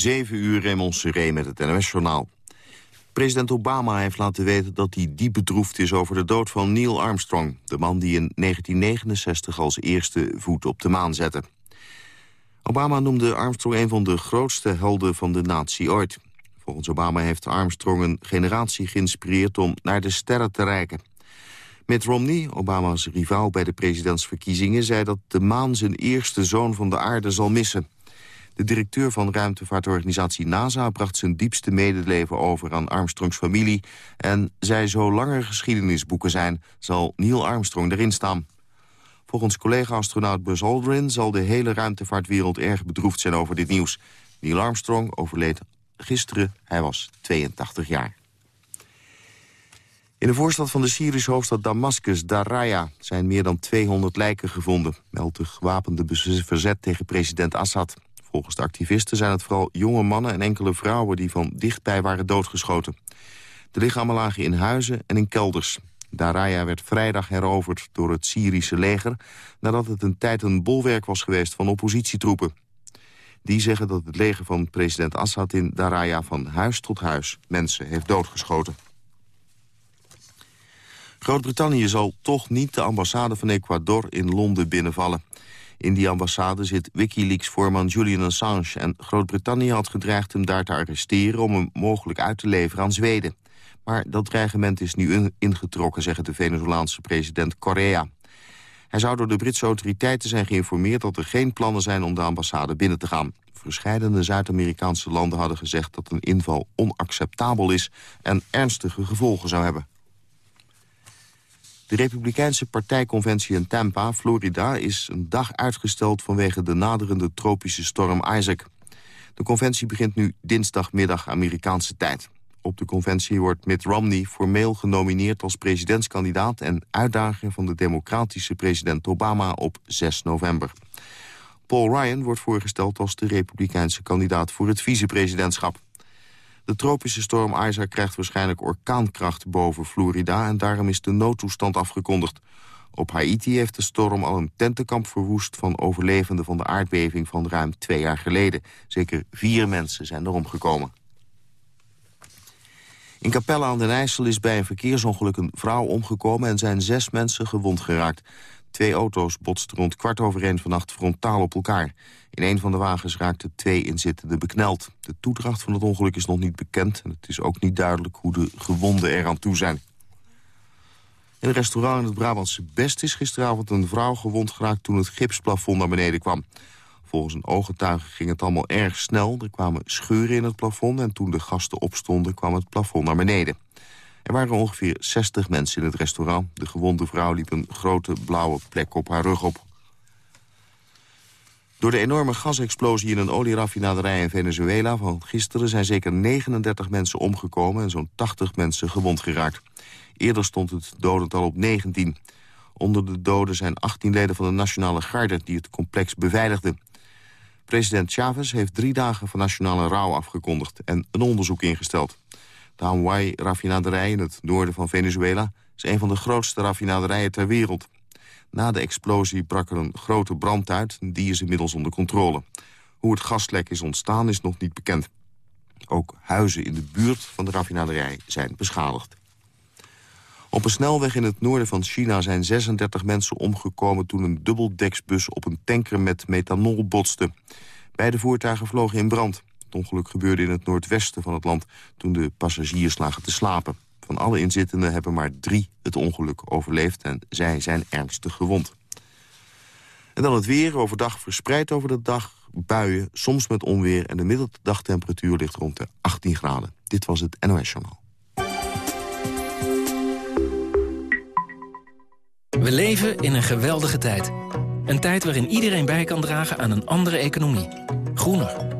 7 uur Raymond Seré met het NOS-journaal. President Obama heeft laten weten dat hij diep bedroefd is over de dood van Neil Armstrong... de man die in 1969 als eerste voet op de maan zette. Obama noemde Armstrong een van de grootste helden van de natie ooit. Volgens Obama heeft Armstrong een generatie geïnspireerd om naar de sterren te reiken. Mitt Romney, Obama's rivaal bij de presidentsverkiezingen... zei dat de maan zijn eerste zoon van de aarde zal missen... De directeur van ruimtevaartorganisatie NASA bracht zijn diepste medeleven over aan Armstrongs familie. En zei zo langer geschiedenisboeken zijn, zal Neil Armstrong erin staan. Volgens collega-astronaut Buzz Aldrin zal de hele ruimtevaartwereld erg bedroefd zijn over dit nieuws. Neil Armstrong overleed gisteren, hij was 82 jaar. In de voorstad van de Syrische hoofdstad Damascus, Daraya, zijn meer dan 200 lijken gevonden, meldt de gewapende verzet tegen president Assad. Volgens de activisten zijn het vooral jonge mannen en enkele vrouwen... die van dichtbij waren doodgeschoten. De lichamen lagen in huizen en in kelders. Daraya werd vrijdag heroverd door het Syrische leger... nadat het een tijd een bolwerk was geweest van oppositietroepen. Die zeggen dat het leger van president Assad in Daraya van huis tot huis mensen heeft doodgeschoten. Groot-Brittannië zal toch niet de ambassade van Ecuador in Londen binnenvallen. In die ambassade zit Wikileaks-voorman Julian Assange... en Groot-Brittannië had gedreigd hem daar te arresteren... om hem mogelijk uit te leveren aan Zweden. Maar dat dreigement is nu ingetrokken, zegt de Venezolaanse president Correa. Hij zou door de Britse autoriteiten zijn geïnformeerd... dat er geen plannen zijn om de ambassade binnen te gaan. Verscheidene Zuid-Amerikaanse landen hadden gezegd dat een inval onacceptabel is... en ernstige gevolgen zou hebben. De Republikeinse partijconventie in Tampa, Florida... is een dag uitgesteld vanwege de naderende tropische storm Isaac. De conventie begint nu dinsdagmiddag Amerikaanse tijd. Op de conventie wordt Mitt Romney formeel genomineerd als presidentskandidaat... en uitdager van de democratische president Obama op 6 november. Paul Ryan wordt voorgesteld als de republikeinse kandidaat voor het vicepresidentschap. De tropische storm Isaac krijgt waarschijnlijk orkaankracht boven Florida... en daarom is de noodtoestand afgekondigd. Op Haiti heeft de storm al een tentenkamp verwoest... van overlevenden van de aardbeving van ruim twee jaar geleden. Zeker vier mensen zijn erom gekomen. In Capelle aan den IJssel is bij een verkeersongeluk een vrouw omgekomen... en zijn zes mensen gewond geraakt. Twee auto's botsten rond kwart over één vannacht frontaal op elkaar. In een van de wagens raakten twee inzittenden bekneld. De toedracht van het ongeluk is nog niet bekend... en het is ook niet duidelijk hoe de gewonden eraan toe zijn. In een restaurant in het Brabantse Best is gisteravond een vrouw gewond geraakt... toen het gipsplafond naar beneden kwam. Volgens een ooggetuige ging het allemaal erg snel. Er kwamen scheuren in het plafond en toen de gasten opstonden... kwam het plafond naar beneden. Er waren ongeveer 60 mensen in het restaurant. De gewonde vrouw liep een grote blauwe plek op haar rug op. Door de enorme gasexplosie in een olieraffinaderij in Venezuela van gisteren zijn zeker 39 mensen omgekomen en zo'n 80 mensen gewond geraakt. Eerder stond het dodental op 19. Onder de doden zijn 18 leden van de Nationale Garde die het complex beveiligden. President Chavez heeft drie dagen van nationale rouw afgekondigd en een onderzoek ingesteld. De Hawaii-raffinaderij in het noorden van Venezuela is een van de grootste raffinaderijen ter wereld. Na de explosie brak er een grote brand uit. Die is inmiddels onder controle. Hoe het gaslek is ontstaan is nog niet bekend. Ook huizen in de buurt van de raffinaderij zijn beschadigd. Op een snelweg in het noorden van China zijn 36 mensen omgekomen... toen een dubbeldeksbus op een tanker met methanol botste. Beide voertuigen vlogen in brand. Het ongeluk gebeurde in het noordwesten van het land... toen de passagiers lagen te slapen. Van alle inzittenden hebben maar drie het ongeluk overleefd... en zij zijn ernstig gewond. En dan het weer, overdag verspreid over de dag, buien, soms met onweer... en de middagtemperatuur ligt rond de 18 graden. Dit was het NOS Journaal. We leven in een geweldige tijd. Een tijd waarin iedereen bij kan dragen aan een andere economie. Groener,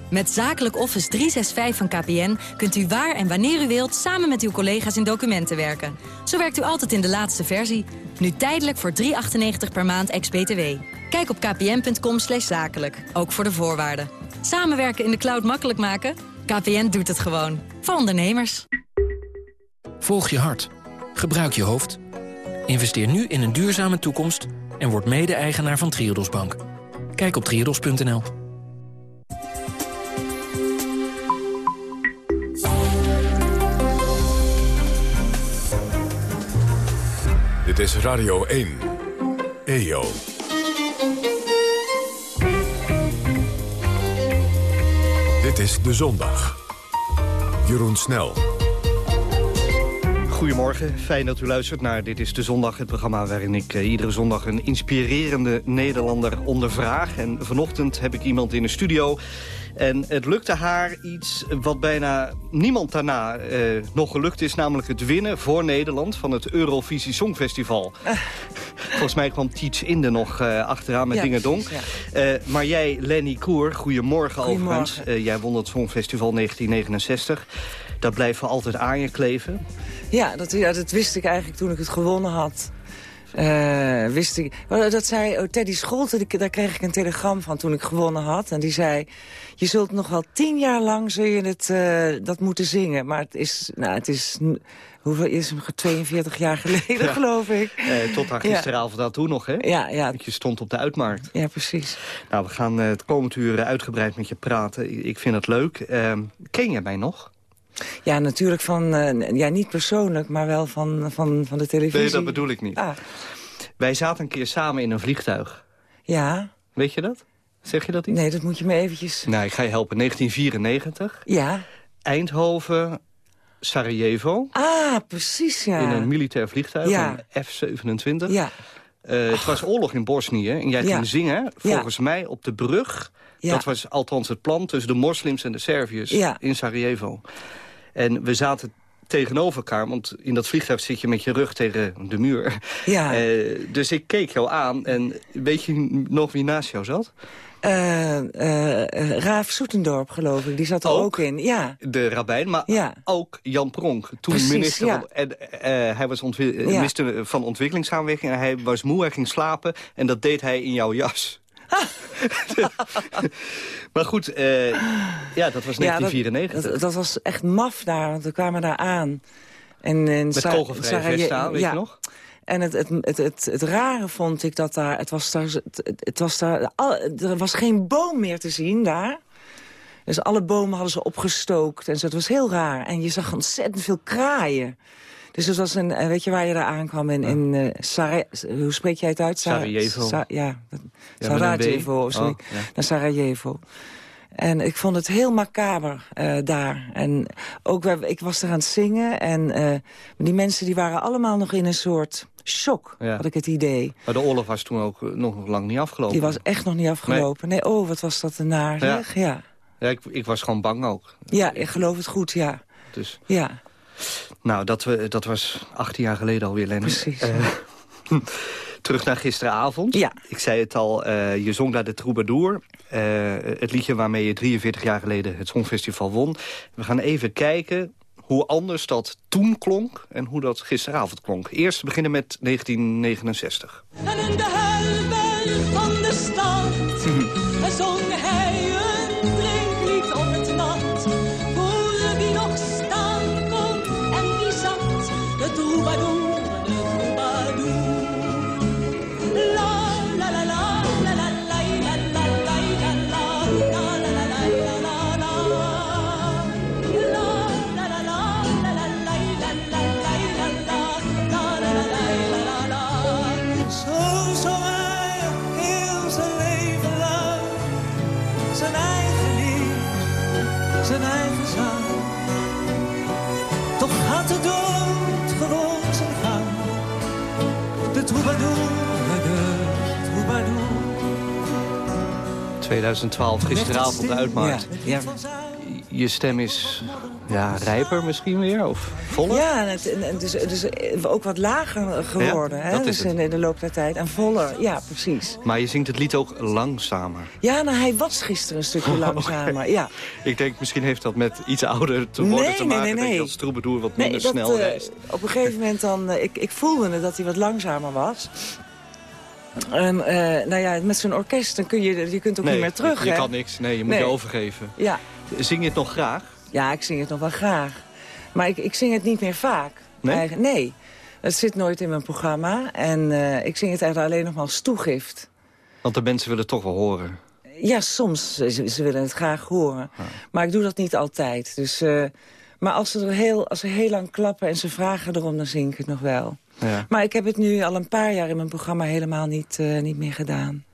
Met Zakelijk Office 365 van KPN kunt u waar en wanneer u wilt... samen met uw collega's in documenten werken. Zo werkt u altijd in de laatste versie. Nu tijdelijk voor 3,98 per maand ex-BTW. Kijk op kpn.com zakelijk, ook voor de voorwaarden. Samenwerken in de cloud makkelijk maken? KPN doet het gewoon. Voor ondernemers. Volg je hart. Gebruik je hoofd. Investeer nu in een duurzame toekomst... en word mede-eigenaar van Triodos Bank. Kijk op triodos.nl. Dit is Radio 1. EO. Dit is De Zondag. Jeroen Snel. Goedemorgen, fijn dat u luistert naar Dit is de Zondag, het programma waarin ik uh, iedere zondag een inspirerende Nederlander ondervraag. En vanochtend heb ik iemand in de studio en het lukte haar iets wat bijna niemand daarna uh, nog gelukt is... namelijk het winnen voor Nederland van het Eurovisie Songfestival. Uh. Volgens mij kwam Teach Inde nog uh, achteraan met ja, Dong. Ja. maar jij, Lenny Koer, goedemorgen, goedemorgen. overigens. jij won het Songfestival 1969. Dat blijft voor altijd aan je kleven. Ja dat, ja, dat wist ik eigenlijk toen ik het gewonnen had. Uh, wist ik, dat zei oh, Teddy Scholte, daar kreeg ik een telegram van toen ik gewonnen had. En die zei, je zult nog wel tien jaar lang zul je het, uh, dat moeten zingen. Maar het is, nou, het is, hoeveel is het, 42 jaar geleden ja. geloof ik. Eh, tot aan gisteravond ja. toen nog, hè? Ja, ja. je stond op de uitmarkt. Ja, precies. Nou, we gaan het komend uur uitgebreid met je praten. Ik vind het leuk. Ehm, ken je mij nog? Ja, natuurlijk van, uh, ja, niet persoonlijk, maar wel van, van, van de televisie. Nee, dat bedoel ik niet. Ah. Wij zaten een keer samen in een vliegtuig. Ja. Weet je dat? Zeg je dat iets? Nee, dat moet je me eventjes... Nou, ik ga je helpen. 1994. Ja. Eindhoven, Sarajevo. Ah, precies, ja. In een militair vliegtuig, ja. een F-27. Ja. Uh, het was oorlog in Bosnië en jij ging zingen, volgens mij, op de brug. Dat was althans het plan tussen de moslims en de Serviërs in Sarajevo. En we zaten tegenover elkaar, want in dat vliegtuig zit je met je rug tegen de muur. Ja. Uh, dus ik keek jou aan en weet je nog wie naast jou zat? Uh, uh, Raaf Soetendorp, geloof ik. Die zat er ook, ook in. Ja. De rabbijn, maar ja. ook Jan Pronk. Toen Precies, minister ja. van, en, hij was minister van ontwikkelingssamenwerking. En hij was moe, hij ging slapen. En dat deed hij in jouw jas. maar goed, ja, dat was 1994. Ja, dat, was echt maf daar, want we kwamen daar aan. En, en Met kogelvrij vest aan, weet ja. je nog? En het, het, het, het, het rare vond ik dat daar... Het was daar, het, het was daar er was geen boom meer te zien daar. Dus alle bomen hadden ze opgestookt. En zo, het was heel raar. En je zag ontzettend veel kraaien. Dus het was een, weet je waar je daar aankwam? In, in uh, Sara hoe spreek jij het uit? Sarajevo. Sa ja, Sarajevo. Of zo. Oh, ja. Naar Sarajevo. En ik vond het heel macaber uh, daar. En ook, ik was er aan het zingen. En uh, die mensen die waren allemaal nog in een soort shock, ja. had ik het idee. Maar de oorlog was toen ook nog, nog lang niet afgelopen. Die was echt nog niet afgelopen. Nee, nee oh, wat was dat een naar, ja. ja. Ja, ik, ik was gewoon bang ook. Ja, ik geloof het goed, ja. Dus. Ja. Nou, dat, we, dat was 18 jaar geleden alweer, Lenny. Precies. Uh, terug naar gisteravond. Ja. Ik zei het al, uh, je zong daar de Troubadour. Uh, het liedje waarmee je 43 jaar geleden het Songfestival won. We gaan even kijken hoe anders dat toen klonk en hoe dat gisteravond klonk. Eerst beginnen met 1969. En in de helwel van de stad zijn eigen zang. Toch had de dood gewoon zijn gang. De troubadour, de troubadour. 2012, gisteravond uitmaakt. Ja. Je stem is ja, rijper misschien weer? Of voller? Ja, het, is, dus ook wat lager geworden. Ja, hè? dat dus in, de loop der tijd. En voller, ja, precies. Maar je zingt het lied ook langzamer. Ja, nou, hij was gisteren een stukje langzamer. Ja. Ik denk, misschien heeft dat met iets ouder te worden Nee, te nee, maken. nee, Dat je nee. als troubadour wat Nee, minder dat, snel eh, reist. op een gegeven moment dan... eh, ik, ik voelde dat hij wat langzamer was. En, eh, nou ja, met zo'n orkest dan kun je, je kunt ook nee, niet meer terug, je, je hè? kan niks. Nee, je moet Nee. je overgeven. Ja. Zing je het nog graag? Ja, ik zing het nog wel graag. Maar ik, ik zing het niet meer vaak. Nee? Nee. Het zit nooit in mijn programma. En eh, ik zing het eigenlijk alleen nog maar als toegift. Want de mensen willen toch wel horen. Ja, soms. Ze, ze willen het graag horen. Maar ik doe dat niet altijd. Dus, eh, maar als ze, er heel, als ze heel lang klappen en ze vragen erom, dan zing ik het nog wel. Ja. Maar ik heb het nu al een paar jaar in mijn programma helemaal niet, eh, niet meer gedaan.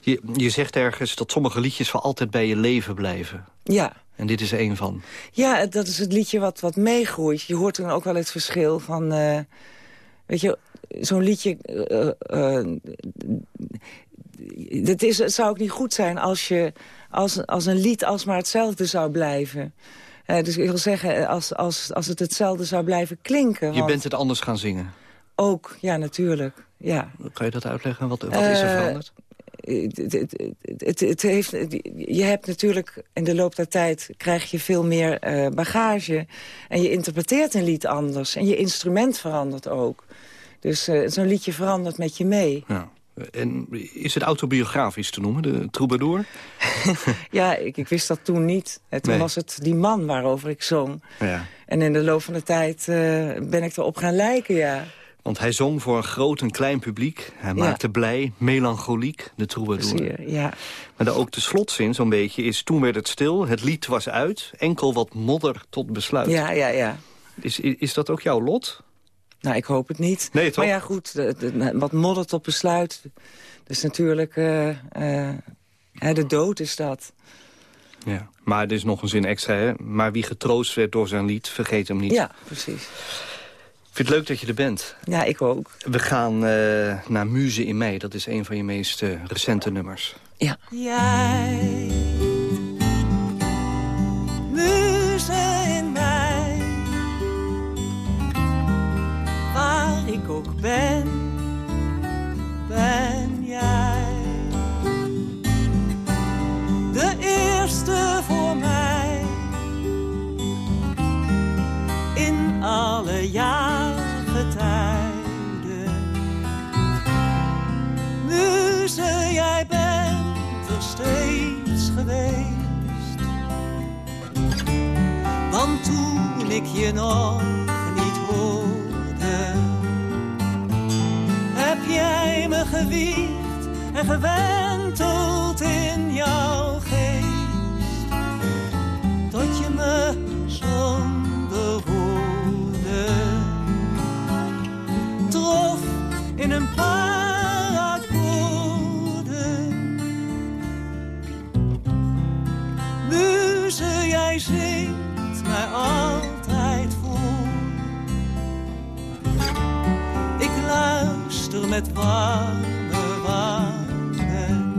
Je, je zegt ergens dat sommige liedjes voor altijd bij je leven blijven. Ja. En dit is één van. Ja, dat is het liedje wat, wat meegroeit. Je hoort dan ook wel het verschil van... eh, weet je, zo'n liedje... eh, eh, het, is, het zou ook niet goed zijn als, je, als, als een lied alsmaar hetzelfde zou blijven. Dus ik wil zeggen, als, als, als het hetzelfde zou blijven klinken... Je want bent het anders gaan zingen. Ook, ja, natuurlijk. Ja. Kan je dat uitleggen? Wat, wat is er veranderd? Het, het, heeft, je hebt natuurlijk in de loop der tijd krijg je veel meer eh, bagage. En je interpreteert een lied anders. En je instrument verandert ook. Dus eh, zo'n liedje verandert met je mee. Ja. En is het autobiografisch te noemen, de troubadour? Ja, ik, ik wist dat toen niet. En toen Nee. was het die man waarover ik zong. Ja. En in de loop van de tijd eh, ben ik erop gaan lijken, ja. Want hij zong voor een groot en klein publiek. Hij Ja. maakte blij, melancholiek, de troubadour. Ja. Maar de, ook de slotzin zo'n beetje is... toen werd het stil, het lied was uit... enkel wat modder tot besluit. Ja, ja, ja. Is, is, is dat ook jouw lot? Nou, ik hoop het niet. Nee, toch? Maar ja, goed, de, de- wat moddert op besluit. Dus natuurlijk, eh, eh, de dood is dat. Ja. Maar er is nog een zin extra, hè? Maar wie getroost werd door zijn lied, vergeet hem niet. Ja, precies. Ik vind het leuk dat je er bent. Ja, ik ook. We gaan eh, naar Muze in mei. Dat is een van je meest eh, recente nummers. Ja. Jij, muze in mij, waar ik ook ben, ben jij. De eerste voor mij, in alle jaargetijden. Geweest. Want toen ik je nog niet hoorde, heb jij me gewiegd en gewenteld in jouw geest. Tot je me zonder woorden trof in een paar Muze, jij zingt mij altijd voor. Ik luister met warme wangen.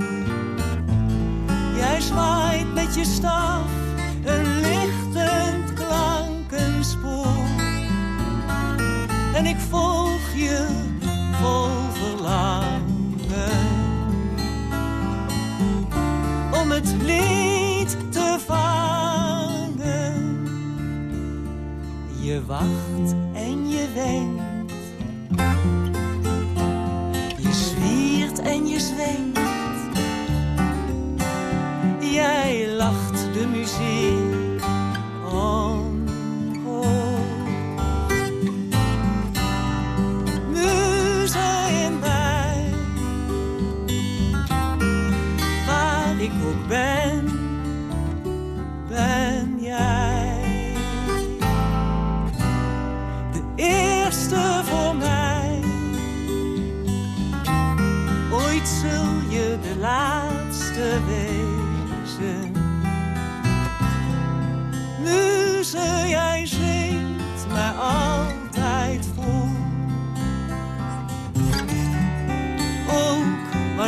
Jij zwaait met je staf een lichtend klankenspoor. En ik volg je vol verlangen. Om het lied Wacht en je wenkt. Je zwiert en je zwengt. Jij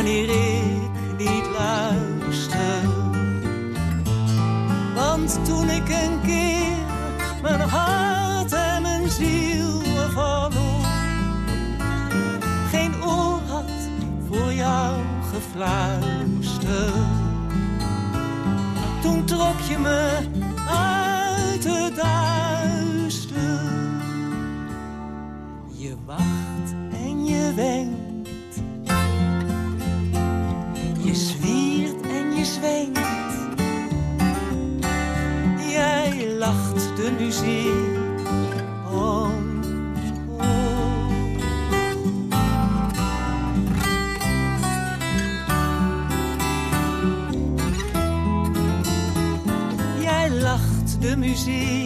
wanneer ik niet luister. Want toen ik een keer mijn hart en mijn ziel verloor. Geen oor had voor jou gefluisterd. Toen trok je me muziek om. Jij lacht de muziek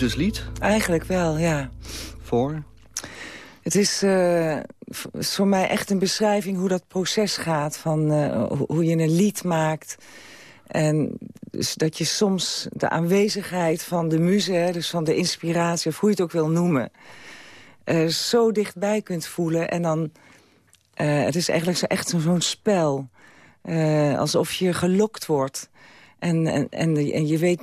liefdeslied Eigenlijk wel, ja. voor... Het is, eh, is voor mij echt een beschrijving hoe dat proces gaat. Van eh, ho- hoe je een lied maakt. En dus dat je soms de aanwezigheid van de muze, dus van de inspiratie... of hoe je het ook wil noemen, eh, zo dichtbij kunt voelen. En dan, het is eigenlijk zo, echt zo- zo'n spel. Alsof je gelokt wordt. En, en, en, en je weet,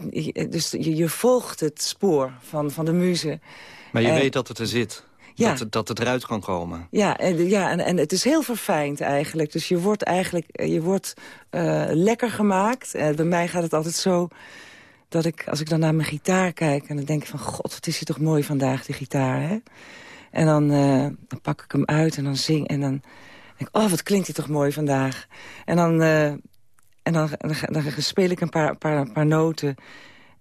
dus je, je volgt het spoor van, van de muze. Maar je Eh, weet dat het er zit. ja. Dat, het- dat het eruit kan komen. Ja, en, ja en, en het is heel verfijnd eigenlijk. Dus je wordt eigenlijk je wordt, eh, lekker gemaakt. Eh, bij mij gaat het altijd zo dat ik, als ik dan naar mijn gitaar kijk... en dan denk ik van, god, wat is hij toch mooi vandaag, die gitaar, hè? En dan, eh, dan pak ik hem uit en dan zing en dan denk ik... oh, wat klinkt hij toch mooi vandaag. En dan, eh, en dan, dan, dan speel ik een paar, paar, paar noten...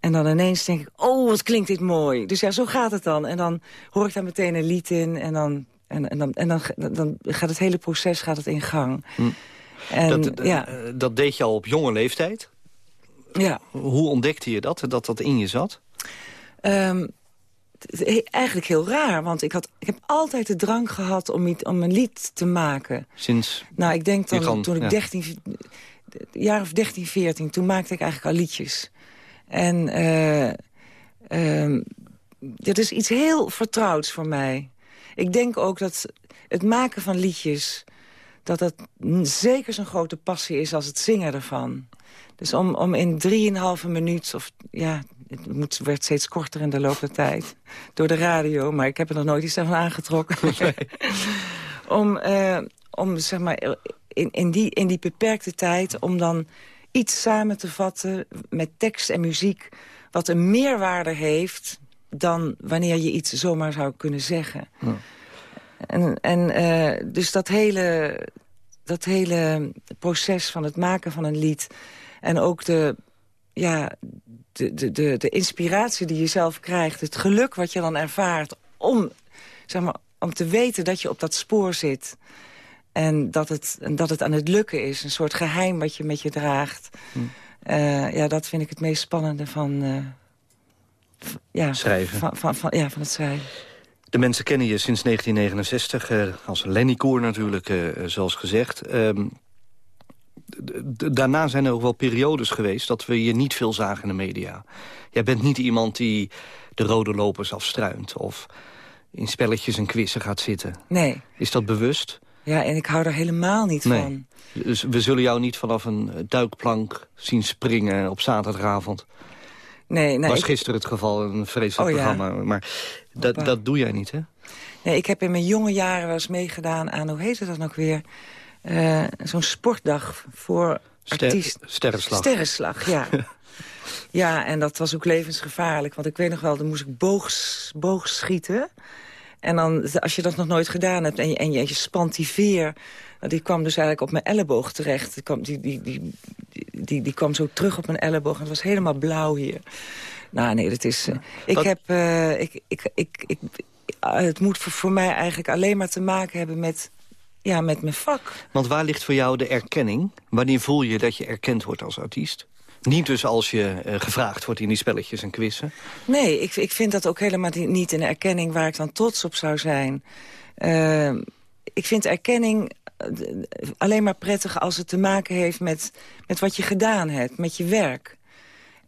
En dan ineens denk ik, oh, wat klinkt dit mooi. Dus ja, zo gaat het dan. En dan hoor ik daar meteen een lied in. En dan, en, en dan, en dan, dan gaat het hele proces gaat het in gang. En, dat, eh, ja, dat deed je al op jonge leeftijd. ja. Hoe ontdekte je dat, dat dat in je zat? Ehm, eigenlijk heel raar, want ik, had, ik heb altijd de drang gehad om, iets, om een lied te maken. Sinds... Nou, ik denk dan, kan- toen ik ja. 13, jaar of 13, 14, toen maakte ik eigenlijk al liedjes. En eh ehm, dit is iets heel vertrouwds voor mij. Ik denk ook dat het maken van liedjes... dat dat zeker zo'n grote passie is als het zingen ervan. Dus om, om in drieënhalve minuut... of ja, het moet, werd steeds korter in de loop der tijd... door de radio, maar ik heb er nog nooit iets van aangetrokken. om, eh, om zeg maar, in, in, die, in die beperkte tijd... om dan iets samen te vatten met tekst en muziek... wat een meerwaarde heeft dan wanneer je iets zomaar zou kunnen zeggen. En, en eh, dus dat hele, dat hele proces van het maken van een lied... en ook de, ja, de, de, de, de inspiratie die je zelf krijgt... het geluk wat je dan ervaart om, zeg maar, om te weten dat je op dat spoor zit... En dat, het, dat het aan het lukken is. Een soort geheim wat je met je draagt. Eh, ja, dat vind ik het meest spannende van... eh, ja, Schrijven. Van, van, van, ja, van het schrijven. De mensen kennen je sinds 1969, eh, als Lenny Koer natuurlijk, zoals gezegd. Ehm, daarna zijn er ook wel periodes geweest dat we je niet veel zagen in de media. Jij bent niet iemand die de rode lopers afstruint... of in spelletjes en quizzen gaat zitten. Nee. Is dat bewust? Ja, en ik hou er helemaal niet Nee. van. Dus we zullen jou niet vanaf een eh, duikplank zien springen op zaterdagavond. Nee, nee, was ik, gisteren het geval, een vreselijk Oh, ja. programma. Maar dat, dat doe jij niet, hè? nee, ik heb in mijn jonge jaren wel eens meegedaan aan, hoe heet dan ook weer? Eh, Zo'n sportdag voor Ster- artiesten. sterrenslag. Sterrenslag, ja. ja, en dat was ook levensgevaarlijk. Want ik weet nog wel, dan moest ik boogs, boogschieten. En dan, als je dat nog nooit gedaan hebt en je, en je, je spant die veer... nou, die kwam dus eigenlijk op mijn elleboog terecht. Die kwam, die, die, die, die, die kwam zo terug op mijn elleboog en het was helemaal blauw hier. Nou, nee, dat is... eh, ik heb... eh, ik, ik, ik, ik, eh, het moet voor, voor mij eigenlijk alleen maar te maken hebben met ja, met mijn vak. Want waar ligt voor jou de erkenning? Wanneer voel je dat je erkend wordt als artiest? Niet dus als je eh, gevraagd wordt in die spelletjes en quizzen. Nee, ik, ik vind dat ook helemaal niet een erkenning waar ik dan trots op zou zijn. Uh, ik vind erkenning eh, alleen maar prettig als het te maken heeft met, met wat je gedaan hebt, met je werk.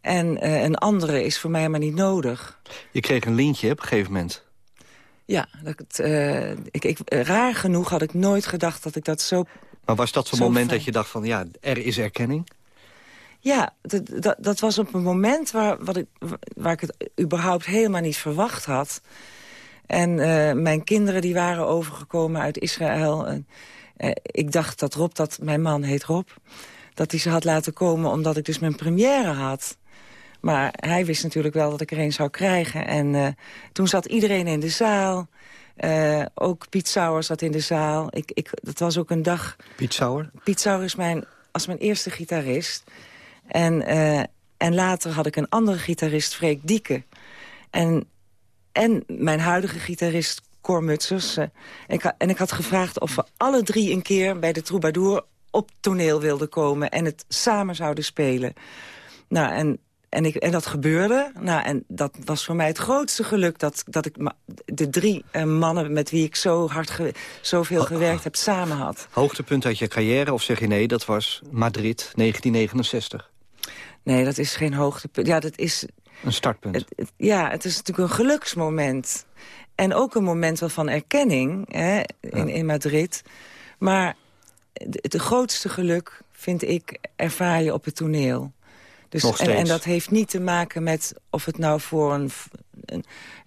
En uh, een andere is voor mij maar niet nodig. Je kreeg een lintje op een gegeven moment. Ja, dat, uh, ik, ik, raar genoeg had ik nooit gedacht dat ik dat zo... Maar was dat zo'n moment fijn. dat je dacht van, ja, er is erkenning? Ja, dat, dat, dat, was op een moment waar, wat ik, waar ik het überhaupt helemaal niet verwacht had. En uh, mijn kinderen die waren overgekomen uit Israël. En, uh, ik dacht dat Rob, dat mijn man heet Rob... dat hij ze had laten komen omdat ik dus mijn première had. Maar hij wist natuurlijk wel dat ik er een zou krijgen. En uh, toen zat iedereen in de zaal... Ook Piet Sauer zat in de zaal. Ik, ik, dat was ook een dag... Piet Sauer? Piet Sauer is mijn, als mijn eerste gitarist. En, uh, en later had ik een andere gitarist, Freek Dieke. En, en mijn huidige gitarist, Cor Mutsers. Uh, en, ik, en ik had gevraagd of we alle drie een keer bij de Troubadour op toneel wilden komen... en het samen zouden spelen. Nou, en en, ik, en dat gebeurde. Nou, en dat was voor mij het grootste geluk... dat, dat ik de drie uh, mannen met wie ik zo hard ge, zoveel oh, gewerkt heb samen had. Hoogtepunt uit je carrière, of zeg je nee, dat was Madrid 1969? Nee, dat is geen hoogtepunt. Ja, dat is... Een startpunt. Het, het, ja, het is natuurlijk een geluksmoment. En ook een moment wel van erkenning hè, in, ja. in Madrid. Maar het, het grootste geluk, vind ik, ervaar je op het toneel. Dus, en, en, dat heeft niet te maken met of het nou voor een,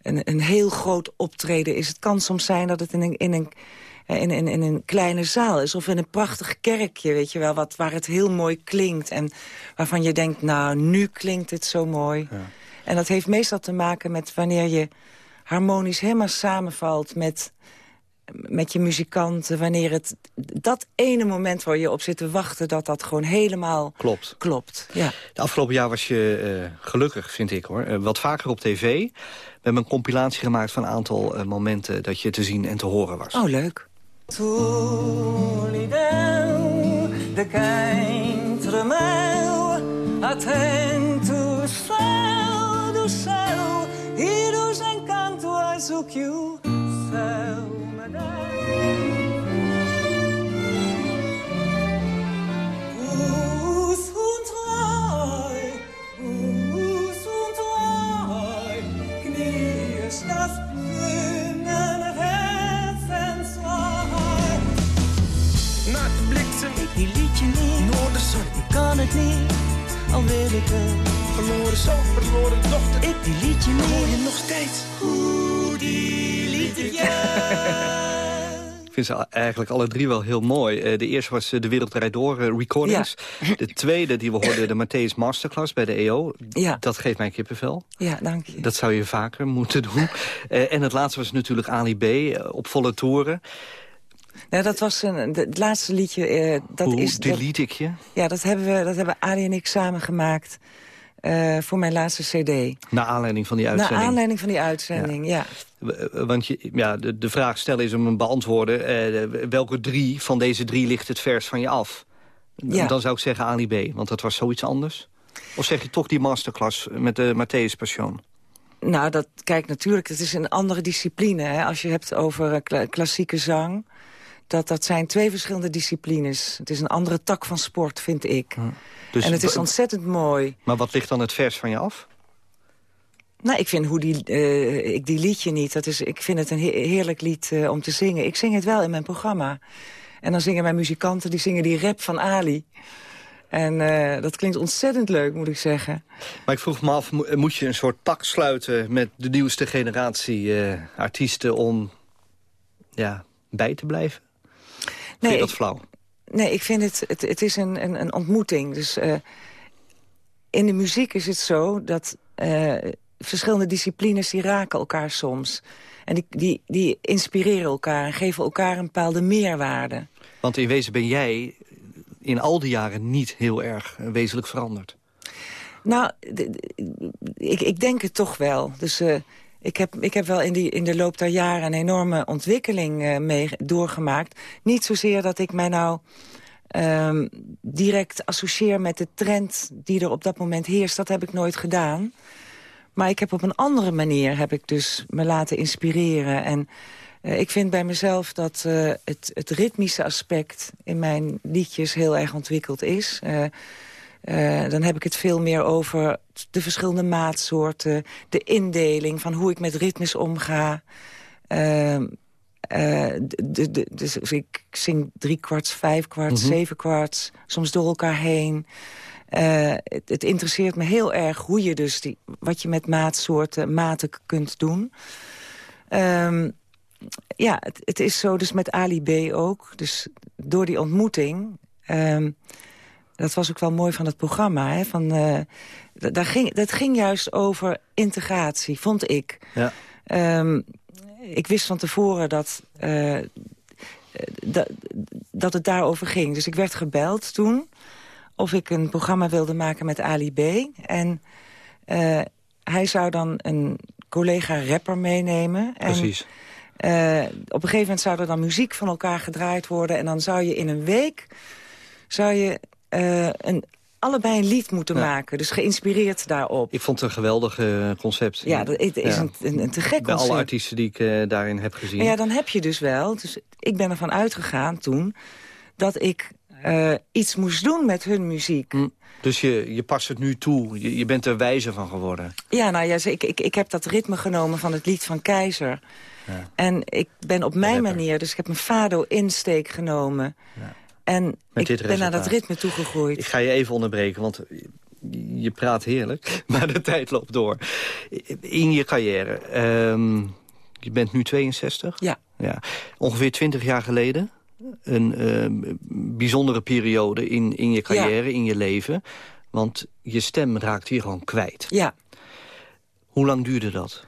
een, een, heel groot optreden is. Het kan soms zijn dat het in een, in een, in, in, in een kleine zaal is. Of in een prachtig kerkje, weet je wel. Wat, waar het heel mooi klinkt. En waarvan je denkt, nou, nu klinkt het zo mooi. Ja. En dat heeft meestal te maken met wanneer je harmonisch helemaal samenvalt met met je muzikanten, wanneer het... dat ene moment waar je op zit te wachten... dat dat gewoon helemaal klopt. klopt ja. De afgelopen jaar was je uh, gelukkig, vind ik hoor. Uh, wat vaker op tv. We hebben een compilatie gemaakt van een aantal uh, momenten... dat je te zien en te horen was. Oh, leuk. De atento céu do céu, e dos encanto azul que o céu die vind ze eigenlijk alle drie wel heel mooi. Uh, de eerste was uh, De Wereld Draait Door, uh, Recordings. Ja. De tweede die we hoorden, de Matthäus Masterclass bij de EO. Ja. Dat geeft mij kippenvel. Ja, dank je. Dat zou je vaker moeten doen. en het laatste was natuurlijk Ali B. op volle toeren. Nou, dat was een, het laatste liedje. Uh, dat Hoe is, delete ik je? Ja, dat hebben, we, dat hebben Ali en ik samen gemaakt. Uh, voor mijn laatste cd. Naar aanleiding van die uitzending? Naar aanleiding van die uitzending, ja. ja. Want je, ja, de, de vraag stellen is om hem beantwoorden. Uh, welke drie van deze drie ligt het vers van je af? Ja. Dan zou ik zeggen Ali B, want dat was zoiets anders. Of zeg je toch die masterclass met de Matthäus Passion? Nou, dat, kijk, natuurlijk, het is een andere discipline. Hè? Als je hebt over klassieke zang dat, dat zijn twee verschillende disciplines. Het is een andere tak van sport, vind ik. Dus en het is ontzettend mooi. Maar wat ligt dan het vers van je af? Nou, ik vind hoe die, uh, ik die liedje niet. Dat is, ik vind het een heerlijk lied uh, om te zingen. Ik zing het wel in mijn programma. En dan zingen mijn muzikanten, die zingen die rap van Ali. En uh, dat klinkt ontzettend leuk, moet ik zeggen. Maar ik vroeg me af, moet je een soort pak sluiten... met de nieuwste generatie artiesten om ja, bij te blijven? Nee, vind je dat flauw? Nee, ik vind het, het, het is een, een, een ontmoeting. Dus uh, in de muziek is het zo dat uh, verschillende disciplines die raken elkaar soms. En die, die, die inspireren elkaar en geven elkaar een bepaalde meerwaarde. Want in wezen ben jij in al die jaren niet heel erg wezenlijk veranderd. Nou, ik, ik denk het toch wel. Dus uh, ik heb, ik heb wel in, die, in de loop der jaren een enorme ontwikkeling uh, mee doorgemaakt. Niet zozeer dat ik mij nou um, direct associeer met de trend die er op dat moment heerst. Dat heb ik nooit gedaan. Maar ik heb op een andere manier heb ik dus me laten inspireren. En uh, ik vind bij mezelf dat uh, het, het ritmische aspect in mijn liedjes heel erg ontwikkeld is. Uh, uh, dan heb ik het veel meer over de verschillende maatsoorten... de indeling van hoe ik met ritmes omga. Uh, uh, de, de, dus ik zing drie kwarts, vijf kwarts, mm -hmm. zeven kwarts... soms door elkaar heen. Het, het, interesseert me heel erg hoe je dus die, wat je met maatsoorten, maten kunt doen. Um, ja, het, het, is zo dus met Ali B ook. Dus door die ontmoeting... Um, dat was ook wel mooi van het programma. Hè? Van, uh, daar ging, dat ging juist over integratie, vond ik. Ja. Um, ik wist van tevoren dat, uh, dat, dat het daarover ging. Dus ik werd gebeld toen of ik een programma wilde maken met Ali B. En uh, hij zou dan een collega-rapper meenemen. En, Precies. Op een gegeven moment zou er dan muziek van elkaar gedraaid worden... en dan zou je in een week zou je uh, een, allebei een lied moeten ja. maken. Dus geïnspireerd daarop. Ik vond het een geweldig uh, concept. Ja, dat is ja. Een, een, een, te gek Bij concept. alle artiesten die ik uh, daarin heb gezien. Ja, dan heb je dus wel. Dus ik ben ervan uitgegaan toen... dat ik iets moest doen met hun muziek. Hm. Dus je, je past het nu toe. Je, je bent er wijzer van geworden. Ja, nou ja, ik, ik, ik heb dat ritme genomen van het lied van Keizer. Ja. En ik ben op mijn manier... dus ik heb een fado-insteek genomen... Ja. En Met ik ben naar dat ritme toegegroeid. Ik ga je even onderbreken, want je praat heerlijk, maar de tijd loopt door. In je carrière, um, je bent nu 62? Ja. ja. Ongeveer 20 jaar geleden, een uh, bijzondere periode in, in je carrière, ja. in je leven. Want je stem raakt hier gewoon kwijt. Ja. Hoe lang duurde dat?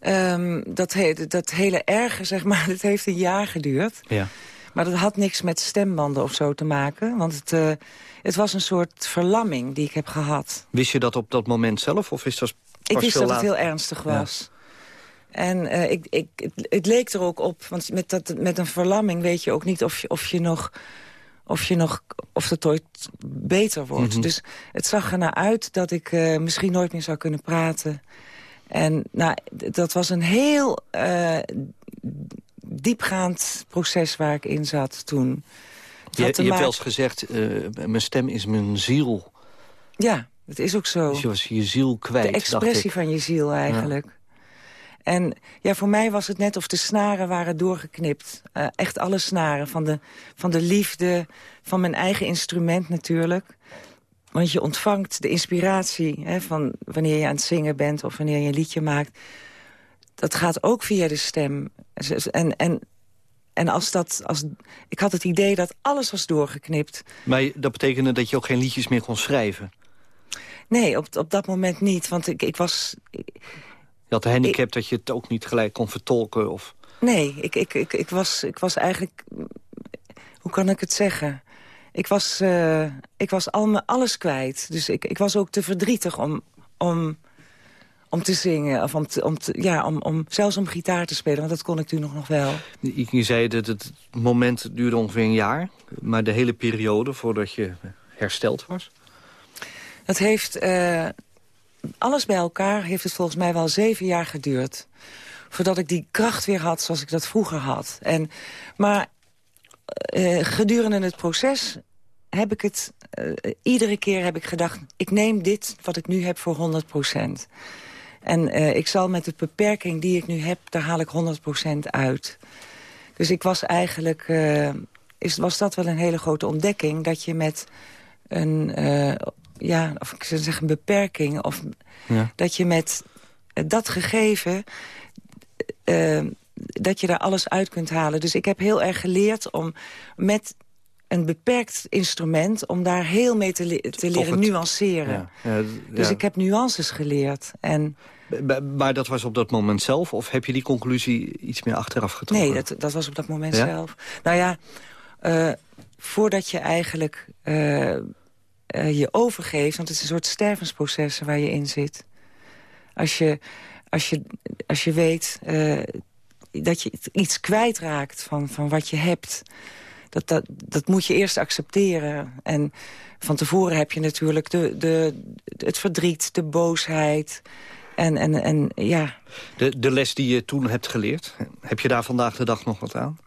Um, dat, he dat hele erge, zeg maar, dat heeft een jaar geduurd. Ja. Maar dat had niks met stembanden of zo te maken. Want het, uh, het was een soort verlamming die ik heb gehad. Wist je dat op dat moment zelf? Of is dat ik wist dat het heel ernstig was. Ja. En uh, ik, ik, het, het, leek er ook op, want met, dat, met een verlamming weet je ook niet of je, of je nog... Of, je nog, of het ooit beter wordt. Mm -hmm. Dus het zag er naar uit dat ik uh, misschien nooit meer zou kunnen praten. En nou, dat was een heel uh, diepgaand proces waar ik in zat toen. Je, je hebt wel eens gezegd, uh, mijn stem is mijn ziel. Ja, dat is ook zo. Dus je was je ziel kwijt, De expressie van je ziel eigenlijk. Ja. En ja, voor mij was het net of de snaren waren doorgeknipt. Uh, echt alle snaren, van de, van de liefde, van mijn eigen instrument natuurlijk. Want je ontvangt de inspiratie hè, van wanneer je aan het zingen bent... of wanneer je een liedje maakt. Dat gaat ook via de stem. En, en, en als dat, als, ik had het idee dat alles was doorgeknipt. Maar dat betekende dat je ook geen liedjes meer kon schrijven? Nee, op, op dat moment niet. Want ik, ik was... Ik, je had de handicap ik, dat je het ook niet gelijk kon vertolken? Of... Nee, ik, ik, ik, ik, was, ik was eigenlijk... Hoe kan ik het zeggen? Ik was, uh, ik was al, alles kwijt. Dus ik, ik was ook te verdrietig om, om, om te zingen. Of om, te, om, te, ja, om, om, zelfs om gitaar te spelen, want dat kon ik toen nog, nog wel. Je zei dat het moment duurde ongeveer een jaar. Maar de hele periode voordat je hersteld was? Dat heeft... Uh, alles bij elkaar heeft het volgens mij wel zeven jaar geduurd. Voordat ik die kracht weer had zoals ik dat vroeger had. En, maar uh, gedurende het proces heb ik het... Uh, iedere keer heb ik gedacht, ik neem dit wat ik nu heb voor 100 procent. En uh, ik zal met de beperking die ik nu heb, daar haal ik 100 procent uit. Dus ik was eigenlijk... is, was dat wel een hele grote ontdekking... dat je met een ja, of ik zou zeggen, een beperking. Of ja. dat je met dat gegeven... Dat je daar alles uit kunt halen. Dus ik heb heel erg geleerd om met een beperkt instrument... om daar heel mee te, le te leren het, nuanceren. Ja, ja, dus ik heb nuances geleerd. En, maar dat was op dat moment zelf? Of heb je die conclusie iets meer achteraf getrokken? Nee, dat, dat was op dat moment zelf. Nou ja, uh, voordat je eigenlijk... Uh, uh, je overgeeft. Want het is een soort stervensproces waar je in zit. Als je, als je, als je weet eh, dat je iets kwijtraakt van, van wat je hebt... Dat, dat, dat moet je eerst accepteren. En van tevoren heb je natuurlijk de, de, het verdriet, de boosheid... En, en, en ja... De, de les die je toen hebt geleerd, heb je daar vandaag de dag nog wat aan?